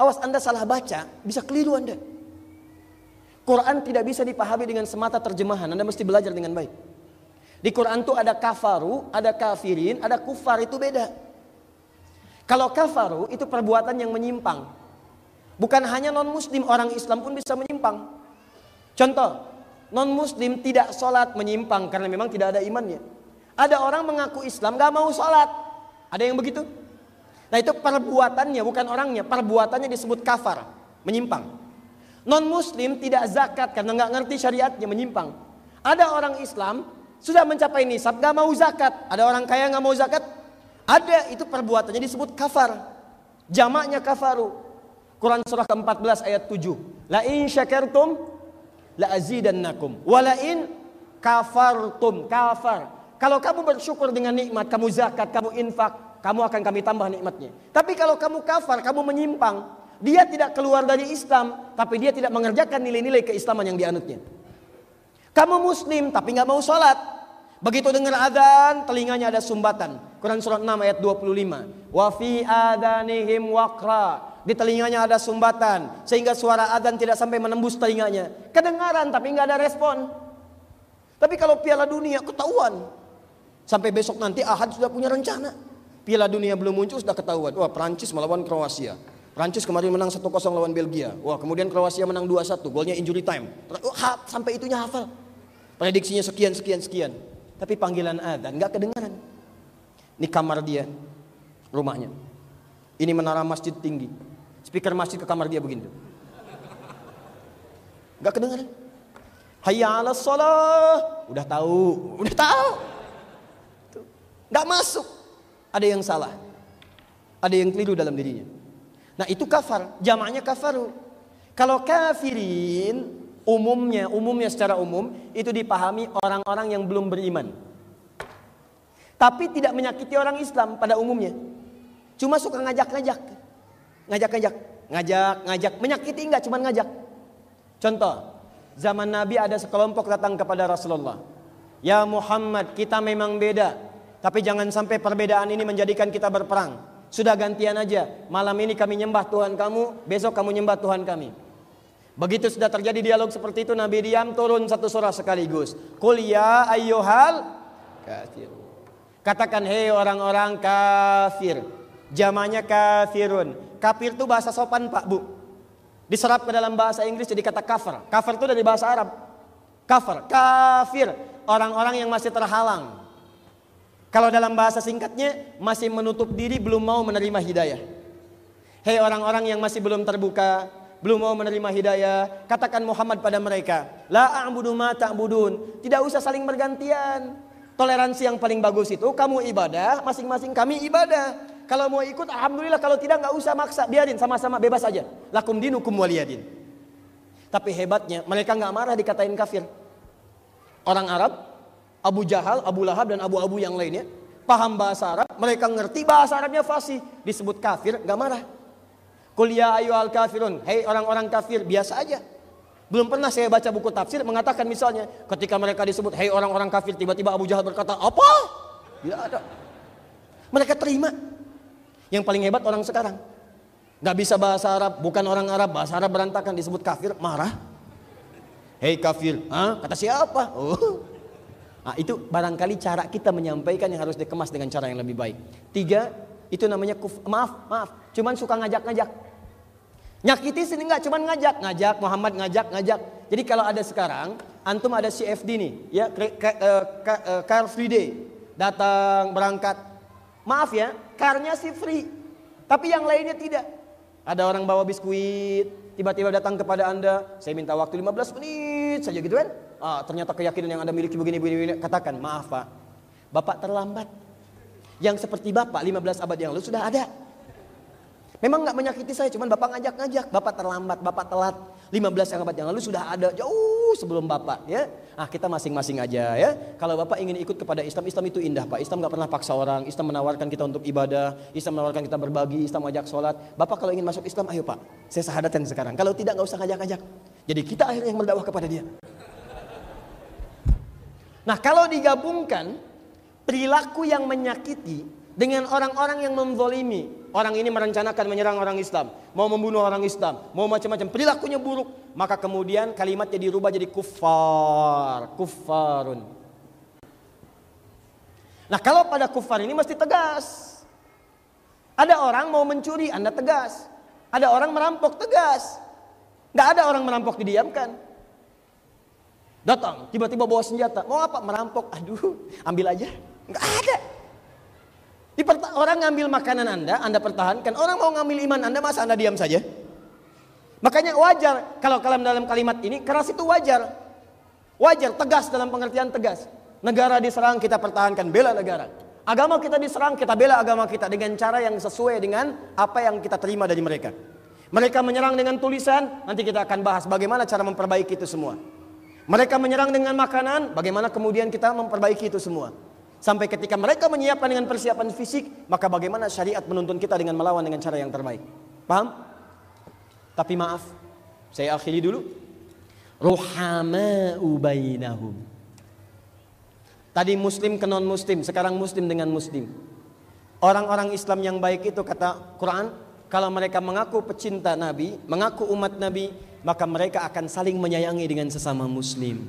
Awas Anda salah baca, bisa keliru Anda. Quran tidak bisa dipahami dengan semata terjemahan, Anda mesti belajar dengan baik. Di Quran tuh ada kafaru, ada kafirin, ada kufar itu beda. Kalau kafaru itu perbuatan yang menyimpang. Bukan hanya non muslim, orang Islam pun bisa menyimpang. Contoh, non muslim tidak sholat menyimpang karena memang tidak ada imannya. Ada orang mengaku Islam gak mau sholat. Ada yang begitu? Nah itu perbuatannya bukan orangnya, perbuatannya disebut kafar, menyimpang. Non muslim tidak zakat karena nggak ngerti syariatnya menyimpang. Ada orang Islam sudah mencapai nisab nggak mau zakat. Ada orang kaya nggak mau zakat. Ada itu perbuatannya disebut kafar. Jamaknya kafaru. Quran surah ke-14 ayat 7. La in syakartum la azidannakum. Wa la in kafartum kafar. Kalau kamu bersyukur dengan nikmat, kamu zakat, kamu infak, kamu akan kami tambah nikmatnya. Tapi kalau kamu kafar, kamu menyimpang, dia tidak keluar dari Islam, tapi dia tidak mengerjakan nilai-nilai keislaman yang dianutnya. Kamu muslim tapi nggak mau sholat. Begitu dengar adzan, telinganya ada sumbatan. Quran surat 6 ayat 25. Wa fi adanihim waqra. Di telinganya ada sumbatan sehingga suara adzan tidak sampai menembus telinganya. Kedengaran tapi nggak ada respon. Tapi kalau Piala Dunia ketahuan. Sampai besok nanti Ahad sudah punya rencana. Piala Dunia belum muncul sudah ketahuan. Wah, Prancis melawan Kroasia. Prancis kemarin menang 1-0 lawan Belgia. Wah, kemudian Kroasia menang 2-1, golnya injury time. Oh, ha, sampai itunya hafal. Prediksinya sekian sekian sekian. Tapi panggilan adzan nggak kedengaran. Ini kamar dia, rumahnya. Ini menara masjid tinggi. Speaker masjid ke kamar dia begini. Gak kedengaran. Hayya ala sholah. Udah tahu, udah tahu. Gak masuk. Ada yang salah. Ada yang keliru dalam dirinya. Nah itu kafar, jamaknya kafaru. Kalau kafirin, umumnya, umumnya secara umum, itu dipahami orang-orang yang belum beriman. Tapi tidak menyakiti orang Islam pada umumnya. Cuma suka ngajak-ngajak. Ngajak-ngajak. Ngajak, ngajak. Menyakiti enggak, cuma ngajak. Contoh, zaman Nabi ada sekelompok datang kepada Rasulullah. Ya Muhammad, kita memang beda. Tapi jangan sampai perbedaan ini menjadikan kita berperang. Sudah gantian aja. Malam ini kami nyembah Tuhan kamu, besok kamu nyembah Tuhan kami. Begitu sudah terjadi dialog seperti itu, Nabi diam turun satu surah sekaligus. Qul ya ayyuhal kafir. Katakan hei orang-orang kafir. Jamanya kafirun. Kafir itu bahasa sopan Pak Bu. Diserap ke dalam bahasa Inggris jadi kata kafir. Kafir itu dari bahasa Arab. Kafir, kafir. Orang-orang yang masih terhalang. Kalau dalam bahasa singkatnya masih menutup diri belum mau menerima hidayah. Hei orang-orang yang masih belum terbuka, belum mau menerima hidayah, katakan Muhammad pada mereka, la a'budu ma ta'budun. Tidak usah saling bergantian. Toleransi yang paling bagus itu kamu ibadah, masing-masing kami ibadah. Kalau mau ikut alhamdulillah, kalau tidak nggak usah maksa, biarin sama-sama bebas aja. Lakum dinukum waliyadin. Tapi hebatnya mereka nggak marah dikatain kafir. Orang Arab Abu Jahal, Abu Lahab dan Abu-Abu yang lainnya paham bahasa Arab, mereka ngerti bahasa Arabnya fasih, disebut kafir, gak marah. Kuliah ayu al kafirun, hei orang-orang kafir, biasa aja. Belum pernah saya baca buku tafsir mengatakan misalnya ketika mereka disebut hei orang-orang kafir tiba-tiba Abu Jahal berkata apa? Tidak ada. Mereka terima. Yang paling hebat orang sekarang. Gak bisa bahasa Arab, bukan orang Arab, bahasa Arab berantakan disebut kafir, marah. Hei kafir, Hah? kata siapa? Oh, Nah, itu barangkali cara kita menyampaikan yang harus dikemas dengan cara yang lebih baik. Tiga, itu namanya kuf, maaf, maaf, cuman suka ngajak-ngajak. Nyakiti sini enggak, cuman ngajak, ngajak Muhammad ngajak, ngajak. Jadi kalau ada sekarang, antum ada CFD nih, ya eh, eh, car free day, datang berangkat. Maaf ya, carnya sih free, tapi yang lainnya tidak. Ada orang bawa biskuit, tiba-tiba datang kepada anda, saya minta waktu 15 menit saja gitu kan ah, ternyata keyakinan yang Anda miliki begini, begini, begini, katakan, maaf Pak, Bapak terlambat. Yang seperti Bapak 15 abad yang lalu sudah ada. Memang nggak menyakiti saya, cuman Bapak ngajak-ngajak, Bapak terlambat, Bapak telat. 15 abad yang lalu sudah ada jauh sebelum Bapak ya. Ah kita masing-masing aja ya. Kalau Bapak ingin ikut kepada Islam, Islam itu indah Pak. Islam nggak pernah paksa orang. Islam menawarkan kita untuk ibadah. Islam menawarkan kita berbagi. Islam ajak sholat. Bapak kalau ingin masuk Islam, ayo Pak. Saya sahadatan sekarang. Kalau tidak nggak usah ngajak-ngajak. Jadi kita akhirnya yang berdakwah kepada dia. Nah kalau digabungkan perilaku yang menyakiti dengan orang-orang yang memzolimi. Orang ini merencanakan menyerang orang Islam. Mau membunuh orang Islam. Mau macam-macam. Perilakunya buruk. Maka kemudian kalimatnya dirubah jadi kufar. Kufarun. Nah kalau pada kufar ini mesti tegas. Ada orang mau mencuri, Anda tegas. Ada orang merampok, tegas. Nggak ada orang merampok didiamkan. Datang, tiba-tiba bawa senjata. Mau apa? Merampok. Aduh, ambil aja. Nggak ada. Orang ngambil makanan Anda, Anda pertahankan. Orang mau ngambil iman Anda, masa Anda diam saja? Makanya wajar kalau kalam dalam kalimat ini keras itu wajar. Wajar, tegas dalam pengertian tegas. Negara diserang kita pertahankan, bela negara. Agama kita diserang, kita bela agama kita dengan cara yang sesuai dengan apa yang kita terima dari mereka. Mereka menyerang dengan tulisan, nanti kita akan bahas bagaimana cara memperbaiki itu semua. Mereka menyerang dengan makanan, bagaimana kemudian kita memperbaiki itu semua. Sampai ketika mereka menyiapkan dengan persiapan fisik, maka bagaimana syariat menuntun kita dengan melawan dengan cara yang terbaik. Paham? Tapi maaf, saya akhiri dulu. Ruhama'u bainahum. Tadi muslim ke non muslim, sekarang muslim dengan muslim. Orang-orang Islam yang baik itu kata Quran, kalau mereka mengaku pecinta Nabi, mengaku umat Nabi, maka mereka akan saling menyayangi dengan sesama muslim.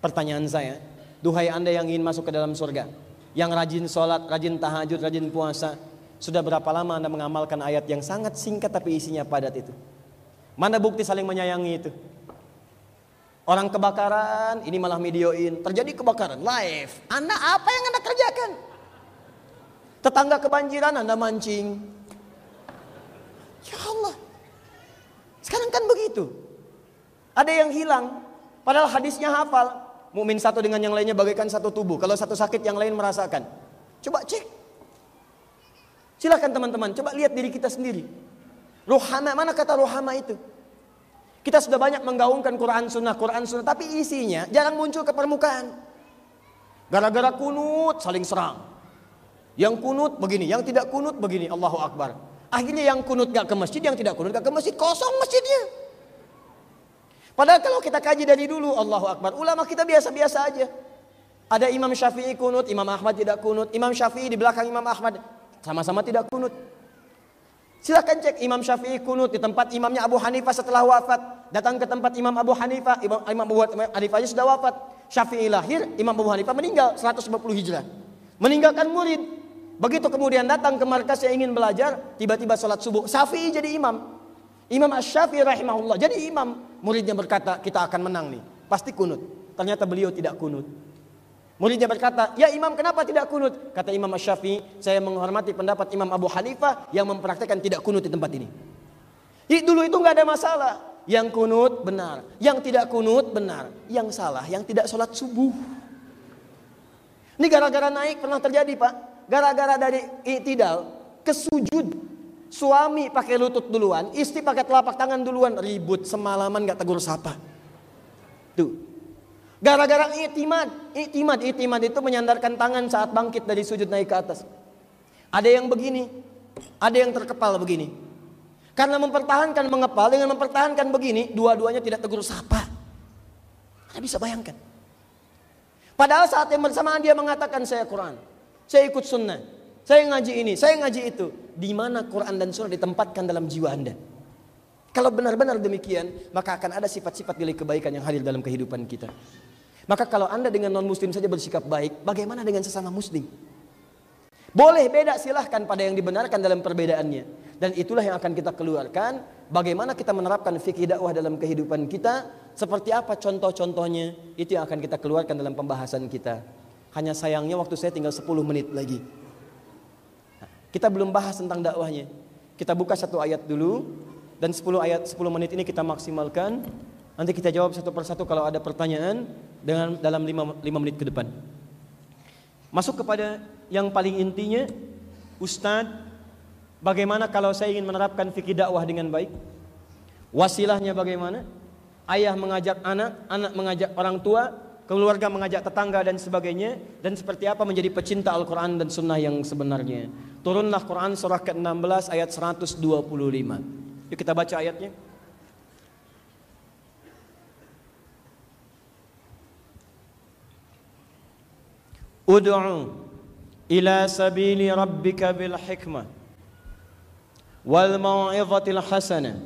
Pertanyaan saya, Duhai anda yang ingin masuk ke dalam surga Yang rajin sholat, rajin tahajud, rajin puasa Sudah berapa lama anda mengamalkan ayat yang sangat singkat tapi isinya padat itu? Mana bukti saling menyayangi itu? Orang kebakaran, ini malah videoin. Terjadi kebakaran, live. Anda apa yang anda kerjakan? Tetangga kebanjiran anda mancing. Ya Allah Sekarang kan begitu Ada yang hilang Padahal hadisnya hafal Mukmin satu dengan yang lainnya bagaikan satu tubuh. Kalau satu sakit yang lain merasakan. Coba cek. Silahkan teman-teman, coba lihat diri kita sendiri. Rohama, mana kata rohama itu? Kita sudah banyak menggaungkan Quran Sunnah, Quran Sunnah, tapi isinya jarang muncul ke permukaan. Gara-gara kunut saling serang. Yang kunut begini, yang tidak kunut begini, Allahu Akbar. Akhirnya yang kunut gak ke masjid, yang tidak kunut gak ke masjid, kosong masjidnya. Padahal kalau kita kaji dari dulu, Allahu Akbar, ulama kita biasa-biasa aja. Ada Imam Syafi'i kunut, Imam Ahmad tidak kunut, Imam Syafi'i di belakang Imam Ahmad sama-sama tidak kunut. Silahkan cek Imam Syafi'i kunut di tempat imamnya Abu Hanifah setelah wafat. Datang ke tempat Imam Abu Hanifah, Imam, Imam Abu Hanifah sudah wafat. Syafi'i lahir, Imam Abu Hanifah meninggal 150 hijrah. Meninggalkan murid. Begitu kemudian datang ke markas yang ingin belajar, tiba-tiba sholat subuh. Syafi'i jadi imam. Imam Ash-Syafi'i rahimahullah jadi imam. Muridnya berkata, kita akan menang nih. Pasti kunut. Ternyata beliau tidak kunut. Muridnya berkata, ya imam kenapa tidak kunut? Kata Imam Ash-Syafi'i, saya menghormati pendapat Imam Abu Hanifah yang mempraktekkan tidak kunut di tempat ini. Jadi dulu itu nggak ada masalah. Yang kunut benar, yang tidak kunut benar, yang salah, yang tidak sholat subuh. Ini gara-gara naik pernah terjadi pak. Gara-gara dari itidal ke sujud Suami pakai lutut duluan, istri pakai telapak tangan duluan, ribut semalaman gak tegur sapa. Tuh. Gara-gara itimad, itimad, itimad itu menyandarkan tangan saat bangkit dari sujud naik ke atas. Ada yang begini, ada yang terkepal begini. Karena mempertahankan mengepal dengan mempertahankan begini, dua-duanya tidak tegur sapa. Anda bisa bayangkan. Padahal saat yang bersamaan dia mengatakan saya Quran, saya ikut sunnah, saya ngaji ini, saya ngaji itu. Di mana Quran dan Sunnah ditempatkan dalam jiwa Anda? Kalau benar-benar demikian, maka akan ada sifat-sifat nilai kebaikan yang hadir dalam kehidupan kita. Maka kalau Anda dengan non-muslim saja bersikap baik, bagaimana dengan sesama muslim? Boleh beda silahkan pada yang dibenarkan dalam perbedaannya. Dan itulah yang akan kita keluarkan. Bagaimana kita menerapkan fikih dakwah dalam kehidupan kita. Seperti apa contoh-contohnya. Itu yang akan kita keluarkan dalam pembahasan kita. Hanya sayangnya waktu saya tinggal 10 menit lagi. Kita belum bahas tentang dakwahnya. Kita buka satu ayat dulu dan 10 ayat 10 menit ini kita maksimalkan. Nanti kita jawab satu persatu kalau ada pertanyaan dengan dalam 5, 5 menit ke depan. Masuk kepada yang paling intinya, Ustadz, bagaimana kalau saya ingin menerapkan fikih dakwah dengan baik? Wasilahnya bagaimana? Ayah mengajak anak, anak mengajak orang tua, keluarga mengajak tetangga dan sebagainya, dan seperti apa menjadi pecinta Al-Quran dan Sunnah yang sebenarnya. Turunlah Quran surah ke-16 ayat 125. Yuk kita baca ayatnya. Ud'u ila sabili rabbika bil hikmah wal mau'izatil hasanah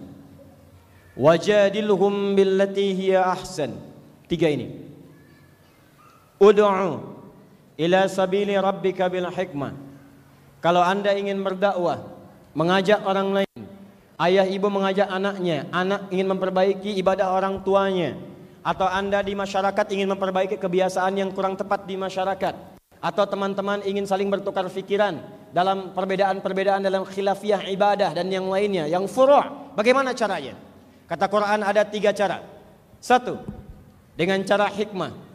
wajadilhum billati hiya ahsan. Tiga ini. Ud'u ila sabili rabbika bil hikmah. Kalau Anda ingin berdakwah, mengajak orang lain, ayah ibu mengajak anaknya, anak ingin memperbaiki ibadah orang tuanya, atau Anda di masyarakat ingin memperbaiki kebiasaan yang kurang tepat di masyarakat, atau teman-teman ingin saling bertukar pikiran dalam perbedaan-perbedaan dalam khilafiyah ibadah dan yang lainnya, yang furu', bagaimana caranya? Kata Quran ada tiga cara. Satu, dengan cara hikmah.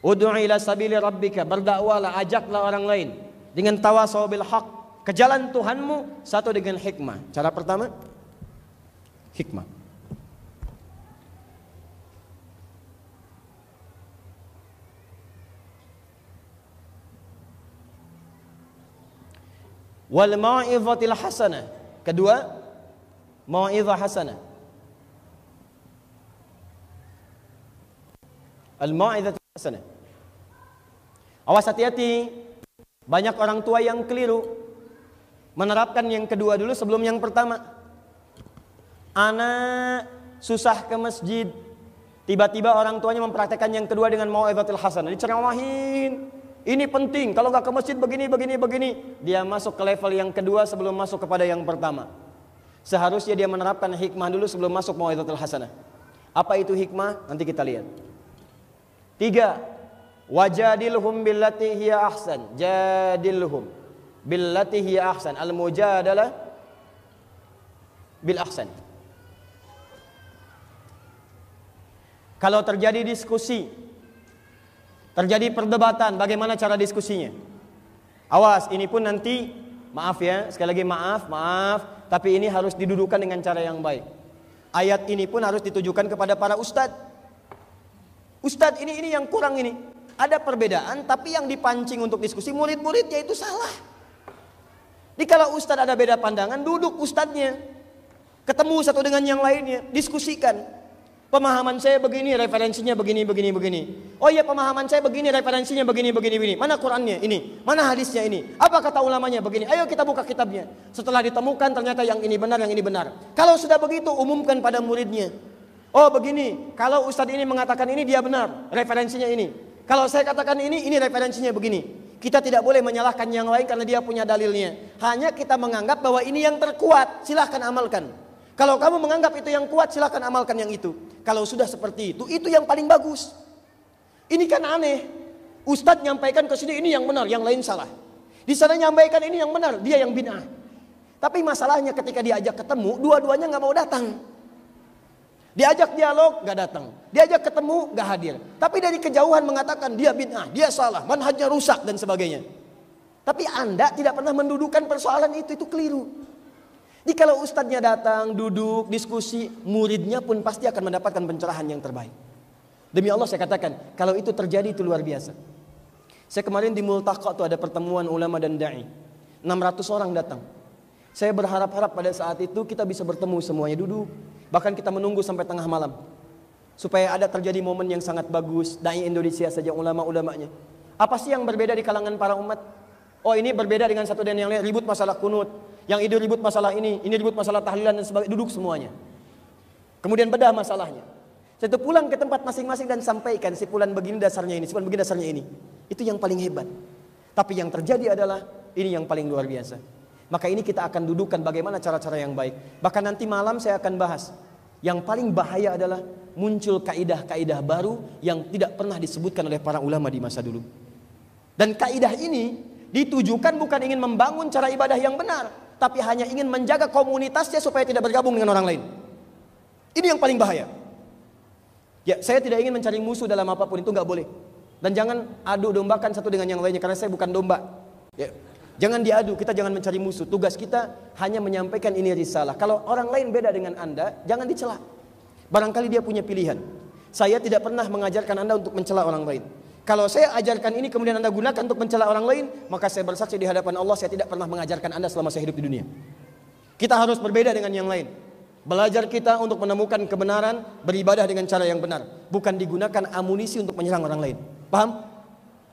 Ud'u ila sabili rabbika, berdakwalah, ajaklah orang lain dengan tawasau bil haq, ke jalan Tuhanmu satu dengan hikmah. Cara pertama hikmah. Wal mau'izatil hasanah. Kedua, mau'izah hasanah. Al mau'izatil Awas hati-hati. Banyak orang tua yang keliru menerapkan yang kedua dulu sebelum yang pertama. Anak susah ke masjid. Tiba-tiba orang tuanya mempraktekkan yang kedua dengan mau'izatil hasanah. Diceramahin. Ini penting. Kalau nggak ke masjid begini, begini, begini. Dia masuk ke level yang kedua sebelum masuk kepada yang pertama. Seharusnya dia menerapkan hikmah dulu sebelum masuk mau'izatil hasanah. Apa itu hikmah? Nanti kita lihat. Tiga, wajadilhum billati hiya ahsan. Jadilhum billati hiya ahsan. Al mujadalah bil ahsan. Kalau terjadi diskusi, terjadi perdebatan, bagaimana cara diskusinya? Awas, ini pun nanti maaf ya, sekali lagi maaf, maaf, tapi ini harus didudukan dengan cara yang baik. Ayat ini pun harus ditujukan kepada para ustadz Ustadz ini ini yang kurang ini. Ada perbedaan tapi yang dipancing untuk diskusi murid-muridnya itu salah. Jadi kalau ustadz ada beda pandangan, duduk ustadznya. Ketemu satu dengan yang lainnya, diskusikan. Pemahaman saya begini, referensinya begini, begini, begini. Oh iya pemahaman saya begini, referensinya begini, begini, begini. Mana Qurannya ini? Mana hadisnya ini? Apa kata ulamanya begini? Ayo kita buka kitabnya. Setelah ditemukan ternyata yang ini benar, yang ini benar. Kalau sudah begitu umumkan pada muridnya. Oh begini, kalau ustadz ini mengatakan ini dia benar, referensinya ini. Kalau saya katakan ini, ini referensinya begini. Kita tidak boleh menyalahkan yang lain karena dia punya dalilnya. Hanya kita menganggap bahwa ini yang terkuat, silahkan amalkan. Kalau kamu menganggap itu yang kuat, silahkan amalkan yang itu. Kalau sudah seperti itu, itu yang paling bagus. Ini kan aneh. Ustadz nyampaikan ke sini ini yang benar, yang lain salah. Di sana nyampaikan ini yang benar, dia yang bina. Tapi masalahnya ketika diajak ketemu, dua-duanya nggak mau datang. Diajak dialog gak datang. Diajak ketemu gak hadir. Tapi dari kejauhan mengatakan dia bid'ah, dia salah, manhajnya rusak dan sebagainya. Tapi Anda tidak pernah mendudukan persoalan itu, itu keliru. Jadi kalau ustadznya datang, duduk, diskusi, muridnya pun pasti akan mendapatkan pencerahan yang terbaik. Demi Allah saya katakan, kalau itu terjadi itu luar biasa. Saya kemarin di Multaqa itu ada pertemuan ulama dan da'i. 600 orang datang. Saya berharap-harap pada saat itu kita bisa bertemu semuanya duduk, Bahkan kita menunggu sampai tengah malam. Supaya ada terjadi momen yang sangat bagus. Dai Indonesia saja ulama-ulamanya. Apa sih yang berbeda di kalangan para umat? Oh ini berbeda dengan satu dan yang lain. Ribut masalah kunut. Yang itu ribut masalah ini. Ini ribut masalah tahlilan dan sebagainya. Duduk semuanya. Kemudian bedah masalahnya. Saya pulang ke tempat masing-masing dan sampaikan si pulan begini dasarnya ini, si pulan begini dasarnya ini. Itu yang paling hebat. Tapi yang terjadi adalah ini yang paling luar biasa. Maka ini kita akan dudukan bagaimana cara-cara yang baik. Bahkan nanti malam saya akan bahas. Yang paling bahaya adalah muncul kaidah-kaidah baru yang tidak pernah disebutkan oleh para ulama di masa dulu. Dan kaidah ini ditujukan bukan ingin membangun cara ibadah yang benar, tapi hanya ingin menjaga komunitasnya supaya tidak bergabung dengan orang lain. Ini yang paling bahaya. Ya, saya tidak ingin mencari musuh dalam apa pun itu nggak boleh. Dan jangan adu dombakan satu dengan yang lainnya karena saya bukan domba. Ya, Jangan diadu, kita jangan mencari musuh. Tugas kita hanya menyampaikan ini risalah. Kalau orang lain beda dengan Anda, jangan dicela. Barangkali dia punya pilihan. Saya tidak pernah mengajarkan Anda untuk mencela orang lain. Kalau saya ajarkan ini kemudian Anda gunakan untuk mencela orang lain, maka saya bersaksi di hadapan Allah saya tidak pernah mengajarkan Anda selama saya hidup di dunia. Kita harus berbeda dengan yang lain. Belajar kita untuk menemukan kebenaran, beribadah dengan cara yang benar, bukan digunakan amunisi untuk menyerang orang lain. Paham?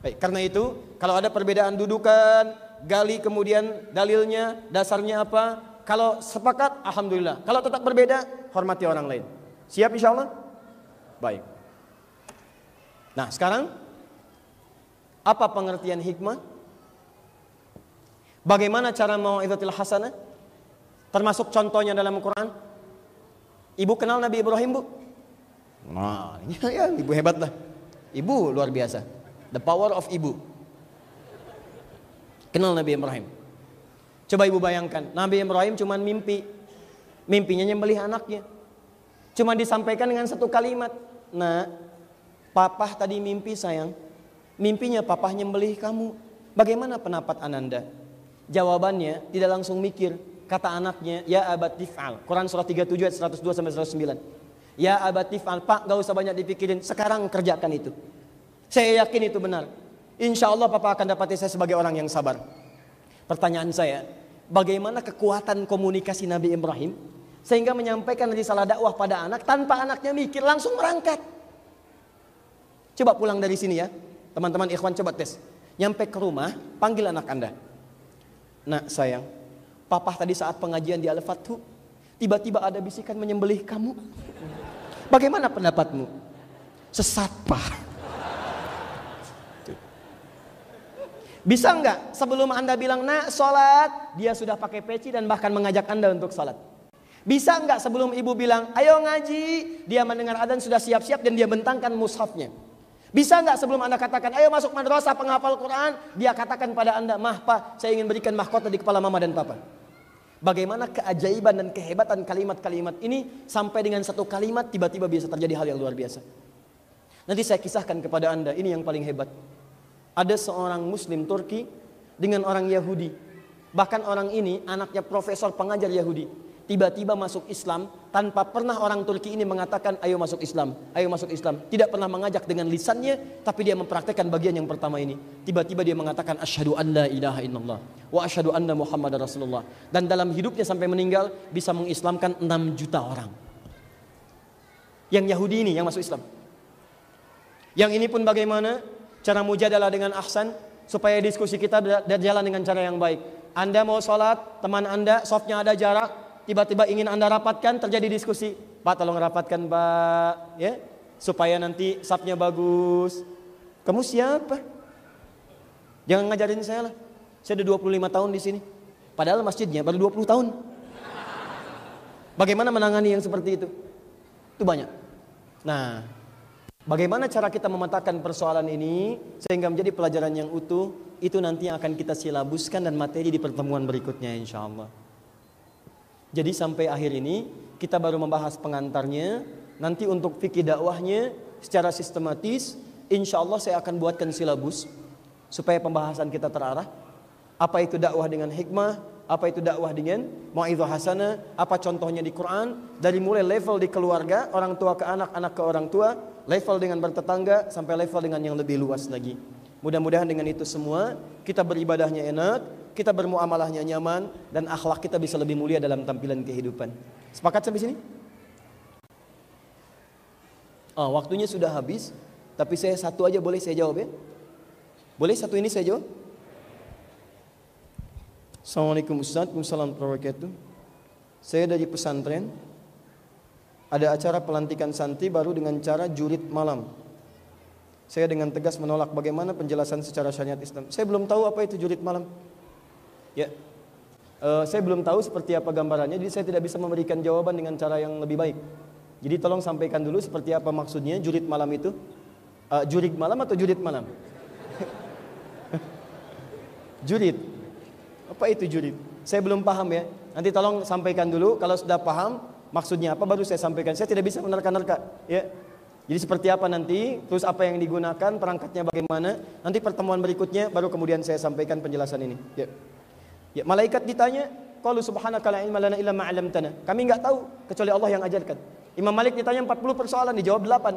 Baik, karena itu kalau ada perbedaan dudukan, gali kemudian dalilnya, dasarnya apa. Kalau sepakat, Alhamdulillah. Kalau tetap berbeda, hormati orang lain. Siap insya Allah? Baik. Nah sekarang, Apa pengertian hikmah? Bagaimana cara mau'izatil hasanah? Termasuk contohnya dalam Quran. Ibu kenal Nabi Ibrahim, Bu? Nah, ya ibu hebat lah. Ibu luar biasa. The power of ibu. Kenal Nabi Ibrahim. Coba ibu bayangkan, Nabi Ibrahim cuma mimpi. Mimpinya nyembelih anaknya. Cuma disampaikan dengan satu kalimat. Nah, papa tadi mimpi sayang. Mimpinya papa nyembelih kamu. Bagaimana pendapat Ananda? Jawabannya tidak langsung mikir. Kata anaknya, ya abad tif'al. Quran surah 37 ayat 102 sampai 109. Ya abad tif'al, pak gak usah banyak dipikirin. Sekarang kerjakan itu. Saya yakin itu benar. Insya Allah papa akan dapati saya sebagai orang yang sabar. Pertanyaan saya, bagaimana kekuatan komunikasi Nabi Ibrahim sehingga menyampaikan risalah dakwah pada anak tanpa anaknya mikir langsung berangkat. Coba pulang dari sini ya, teman-teman ikhwan coba tes. Nyampe ke rumah, panggil anak anda. Nak sayang, papa tadi saat pengajian di Al-Fathu, tiba-tiba ada bisikan menyembelih kamu. Bagaimana pendapatmu? Sesat pak. Bisa enggak sebelum Anda bilang nak sholat, dia sudah pakai peci dan bahkan mengajak Anda untuk sholat. Bisa enggak sebelum ibu bilang, ayo ngaji, dia mendengar adzan sudah siap-siap dan dia bentangkan mushafnya. Bisa enggak sebelum Anda katakan, ayo masuk madrasah penghafal Quran, dia katakan pada Anda, mah pak, saya ingin berikan mahkota di kepala mama dan papa. Bagaimana keajaiban dan kehebatan kalimat-kalimat ini sampai dengan satu kalimat tiba-tiba bisa terjadi hal yang luar biasa. Nanti saya kisahkan kepada Anda, ini yang paling hebat ada seorang muslim Turki dengan orang Yahudi. Bahkan orang ini anaknya profesor pengajar Yahudi. Tiba-tiba masuk Islam tanpa pernah orang Turki ini mengatakan ayo masuk Islam, ayo masuk Islam. Tidak pernah mengajak dengan lisannya, tapi dia mempraktekkan bagian yang pertama ini. Tiba-tiba dia mengatakan asyhadu an la ilaha illallah wa asyhadu anna muhammad rasulullah. Dan dalam hidupnya sampai meninggal bisa mengislamkan 6 juta orang. Yang Yahudi ini yang masuk Islam. Yang ini pun bagaimana? Cara mujadalah dengan ahsan supaya diskusi kita berjalan dengan cara yang baik. Anda mau sholat, teman Anda softnya ada jarak, tiba-tiba ingin Anda rapatkan, terjadi diskusi. Pak tolong rapatkan Pak, ya, supaya nanti safnya bagus. Kamu siapa? Jangan ngajarin saya lah. Saya udah 25 tahun di sini. Padahal masjidnya baru 20 tahun. Bagaimana menangani yang seperti itu? Itu banyak. Nah, Bagaimana cara kita memetakan persoalan ini sehingga menjadi pelajaran yang utuh itu nanti yang akan kita silabuskan dan materi di pertemuan berikutnya insya Allah. Jadi sampai akhir ini kita baru membahas pengantarnya. Nanti untuk fikih dakwahnya secara sistematis insya Allah saya akan buatkan silabus supaya pembahasan kita terarah. Apa itu dakwah dengan hikmah, apa itu dakwah dengan mau'izah hasanah, apa contohnya di Quran, dari mulai level di keluarga, orang tua ke anak, anak ke orang tua, level dengan bertetangga, sampai level dengan yang lebih luas lagi. Mudah-mudahan dengan itu semua, kita beribadahnya enak, kita bermuamalahnya nyaman, dan akhlak kita bisa lebih mulia dalam tampilan kehidupan. Sepakat sampai sini? Oh, waktunya sudah habis, tapi saya satu aja boleh saya jawab ya? Boleh satu ini saya jawab? Assalamualaikum Ustaz, Waalaikumsalam wabarakatuh. Saya dari pesantren. Ada acara pelantikan santri baru dengan cara jurit malam. Saya dengan tegas menolak bagaimana penjelasan secara syariat Islam. Saya belum tahu apa itu jurit malam. Ya, uh, saya belum tahu seperti apa gambarannya, jadi saya tidak bisa memberikan jawaban dengan cara yang lebih baik. Jadi tolong sampaikan dulu seperti apa maksudnya jurit malam itu. Uh, jurit malam atau jurit malam? jurit. Apa itu jurid? Saya belum paham ya. Nanti tolong sampaikan dulu. Kalau sudah paham maksudnya apa baru saya sampaikan. Saya tidak bisa menerka-nerka. Ya. Jadi seperti apa nanti, terus apa yang digunakan, perangkatnya bagaimana. Nanti pertemuan berikutnya baru kemudian saya sampaikan penjelasan ini. Ya. Ya, malaikat ditanya, "Qalu subhanaka la ilma lana illa ma 'allamtana." Kami enggak tahu kecuali Allah yang ajarkan. Imam Malik ditanya 40 persoalan dijawab 8.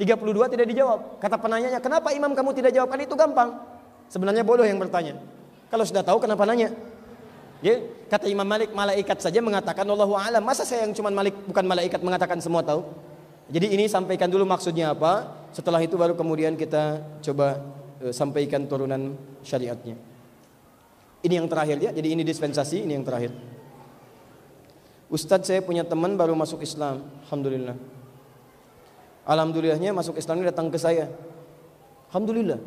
32 tidak dijawab. Kata penanyanya, "Kenapa imam kamu tidak jawab?" Kan itu gampang. Sebenarnya bodoh yang bertanya. Kalau sudah tahu kenapa nanya? Ya, kata Imam Malik, malaikat saja mengatakan Allahu a'lam. Masa saya yang cuma Malik bukan malaikat mengatakan semua tahu? Jadi ini sampaikan dulu maksudnya apa. Setelah itu baru kemudian kita coba uh, sampaikan turunan syariatnya. Ini yang terakhir ya. Jadi ini dispensasi, ini yang terakhir. Ustadz saya punya teman baru masuk Islam. Alhamdulillah. Alhamdulillahnya masuk Islam ini datang ke saya. Alhamdulillah.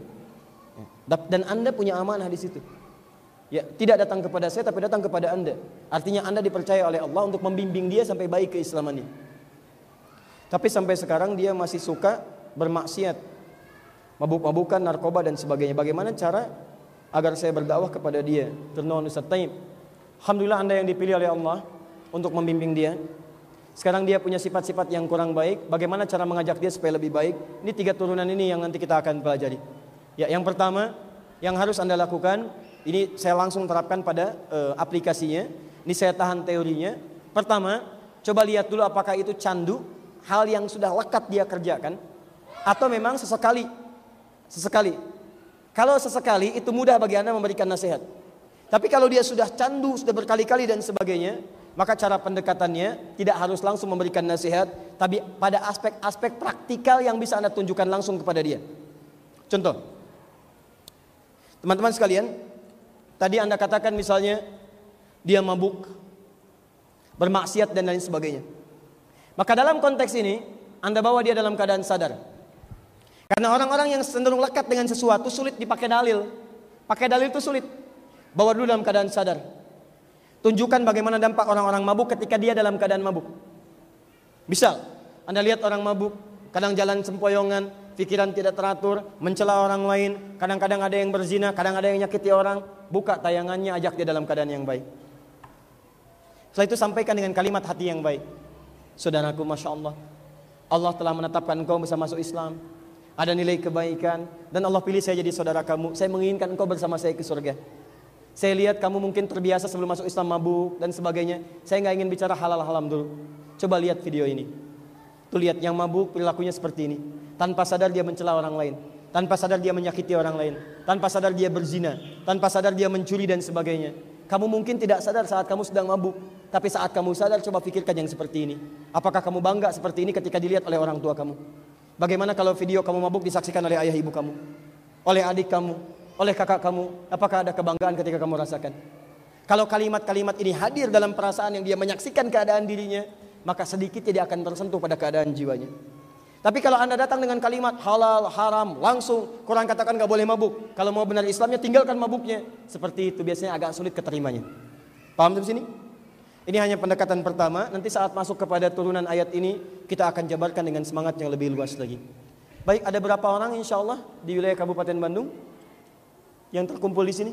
Dan Anda punya amanah di situ. Ya, tidak datang kepada saya tapi datang kepada Anda. Artinya Anda dipercaya oleh Allah untuk membimbing dia sampai baik keislamannya. Tapi sampai sekarang dia masih suka bermaksiat. Mabuk-mabukan, narkoba dan sebagainya. Bagaimana cara agar saya berdakwah kepada dia? Ternon Ustaz Taib. Alhamdulillah Anda yang dipilih oleh Allah untuk membimbing dia. Sekarang dia punya sifat-sifat yang kurang baik. Bagaimana cara mengajak dia supaya lebih baik? Ini tiga turunan ini yang nanti kita akan pelajari. Ya, yang pertama yang harus Anda lakukan ini saya langsung terapkan pada uh, aplikasinya. Ini saya tahan teorinya. Pertama, coba lihat dulu apakah itu candu, hal yang sudah lekat dia kerjakan, atau memang sesekali. Sesekali. Kalau sesekali itu mudah bagi Anda memberikan nasihat. Tapi kalau dia sudah candu, sudah berkali-kali dan sebagainya, maka cara pendekatannya tidak harus langsung memberikan nasihat, tapi pada aspek-aspek praktikal yang bisa Anda tunjukkan langsung kepada dia. Contoh, teman-teman sekalian, Tadi Anda katakan misalnya dia mabuk, bermaksiat dan lain sebagainya. Maka dalam konteks ini Anda bawa dia dalam keadaan sadar. Karena orang-orang yang cenderung lekat dengan sesuatu sulit dipakai dalil. Pakai dalil itu sulit. Bawa dulu dalam keadaan sadar. Tunjukkan bagaimana dampak orang-orang mabuk ketika dia dalam keadaan mabuk. Misal, Anda lihat orang mabuk, kadang jalan sempoyongan, pikiran tidak teratur, mencela orang lain, kadang-kadang ada yang berzina, kadang ada yang nyakiti orang, buka tayangannya, ajak dia dalam keadaan yang baik. Setelah itu sampaikan dengan kalimat hati yang baik. Saudaraku, Masya Allah, Allah telah menetapkan engkau bisa masuk Islam. Ada nilai kebaikan dan Allah pilih saya jadi saudara kamu. Saya menginginkan engkau bersama saya ke surga. Saya lihat kamu mungkin terbiasa sebelum masuk Islam mabuk dan sebagainya. Saya nggak ingin bicara halal halam dulu. Coba lihat video ini. Tuh lihat yang mabuk perilakunya seperti ini. Tanpa sadar dia mencela orang lain. Tanpa sadar dia menyakiti orang lain. Tanpa sadar dia berzina. Tanpa sadar dia mencuri dan sebagainya. Kamu mungkin tidak sadar saat kamu sedang mabuk. Tapi saat kamu sadar coba pikirkan yang seperti ini. Apakah kamu bangga seperti ini ketika dilihat oleh orang tua kamu? Bagaimana kalau video kamu mabuk disaksikan oleh ayah ibu kamu? Oleh adik kamu? Oleh kakak kamu? Apakah ada kebanggaan ketika kamu rasakan? Kalau kalimat-kalimat ini hadir dalam perasaan yang dia menyaksikan keadaan dirinya, maka sedikit tidak akan tersentuh pada keadaan jiwanya. Tapi kalau anda datang dengan kalimat halal, haram, langsung Quran katakan gak boleh mabuk. Kalau mau benar Islamnya tinggalkan mabuknya. Seperti itu biasanya agak sulit keterimanya. Paham di sini? Ini hanya pendekatan pertama. Nanti saat masuk kepada turunan ayat ini kita akan jabarkan dengan semangat yang lebih luas lagi. Baik, ada berapa orang insya Allah di wilayah Kabupaten Bandung yang terkumpul di sini?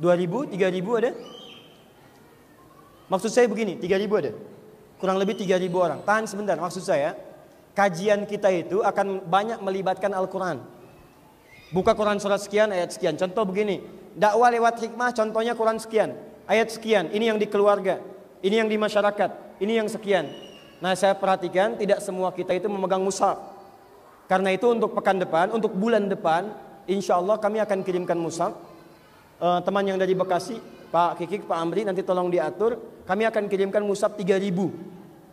2000, 3000 ada? Maksud saya begini, 3000 ada? kurang lebih 3000 orang. Tahan sebentar, maksud saya kajian kita itu akan banyak melibatkan Al-Quran. Buka Quran surat sekian, ayat sekian. Contoh begini, dakwah lewat hikmah contohnya Quran sekian, ayat sekian. Ini yang di keluarga, ini yang di masyarakat, ini yang sekian. Nah saya perhatikan tidak semua kita itu memegang mushaf. Karena itu untuk pekan depan, untuk bulan depan, insya Allah kami akan kirimkan mushaf. Uh, teman yang dari Bekasi, Pak Kikik, Pak Amri nanti tolong diatur. Kami akan kirimkan musab 3000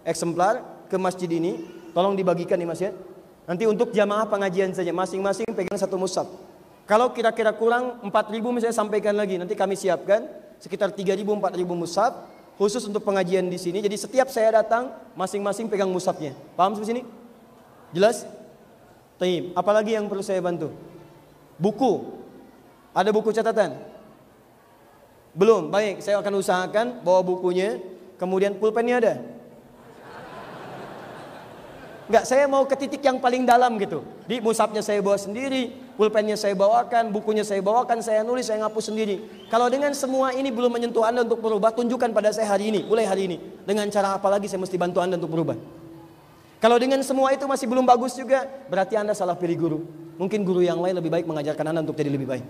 eksemplar ke masjid ini. Tolong dibagikan nih Mas ya. Nanti untuk jamaah pengajian saja masing-masing pegang satu musab. Kalau kira-kira kurang 4000 misalnya sampaikan lagi. Nanti kami siapkan sekitar 3000 4000 musab khusus untuk pengajian di sini. Jadi setiap saya datang masing-masing pegang musabnya. Paham sampai sini? Jelas? Taim. Apalagi yang perlu saya bantu? Buku. Ada buku catatan? Belum, baik. Saya akan usahakan bawa bukunya. Kemudian pulpennya ada? Enggak, saya mau ke titik yang paling dalam gitu. Di musabnya saya bawa sendiri, pulpennya saya bawakan, bukunya saya bawakan, saya nulis, saya ngapus sendiri. Kalau dengan semua ini belum menyentuh Anda untuk berubah, tunjukkan pada saya hari ini, mulai hari ini. Dengan cara apa lagi saya mesti bantu Anda untuk berubah? Kalau dengan semua itu masih belum bagus juga, berarti Anda salah pilih guru. Mungkin guru yang lain lebih baik mengajarkan Anda untuk jadi lebih baik.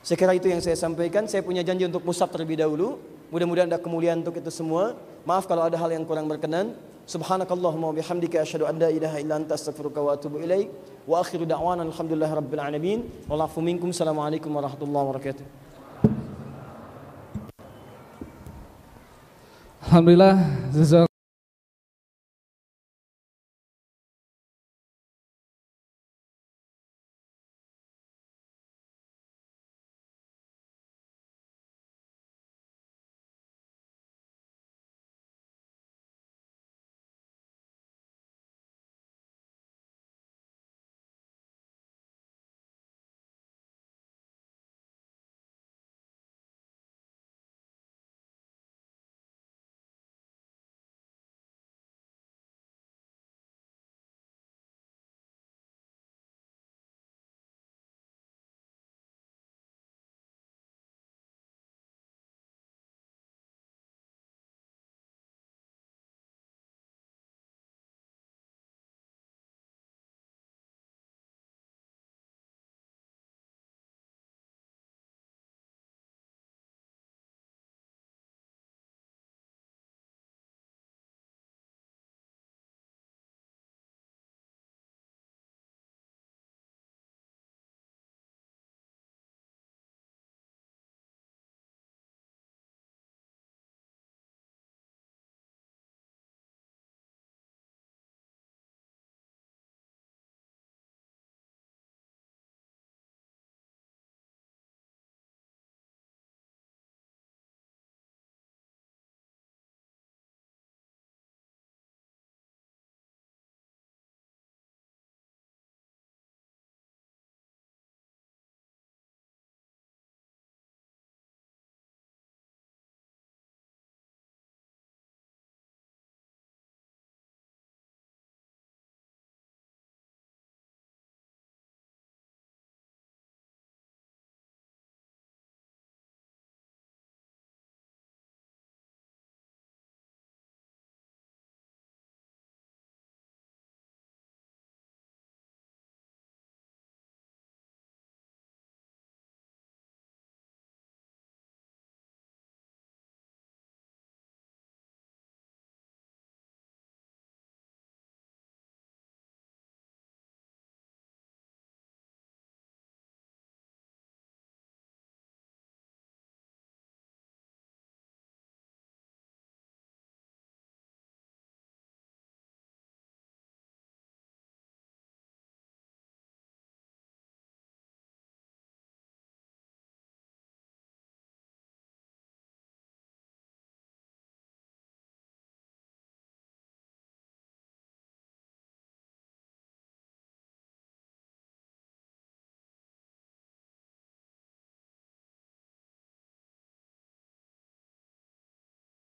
Saya kira itu yang saya sampaikan. Saya punya janji untuk musab terlebih dahulu. Mudah-mudahan ada kemuliaan untuk itu semua. Maaf kalau ada hal yang kurang berkenan. Subhanakallahumma wa bihamdika asyhadu an la ilaha illa anta astaghfiruka wa atubu ilaik. Wa akhiru da'wana alhamdulillahi rabbil alamin. Wallahu minkum. Assalamualaikum warahmatullahi wabarakatuh. Alhamdulillah,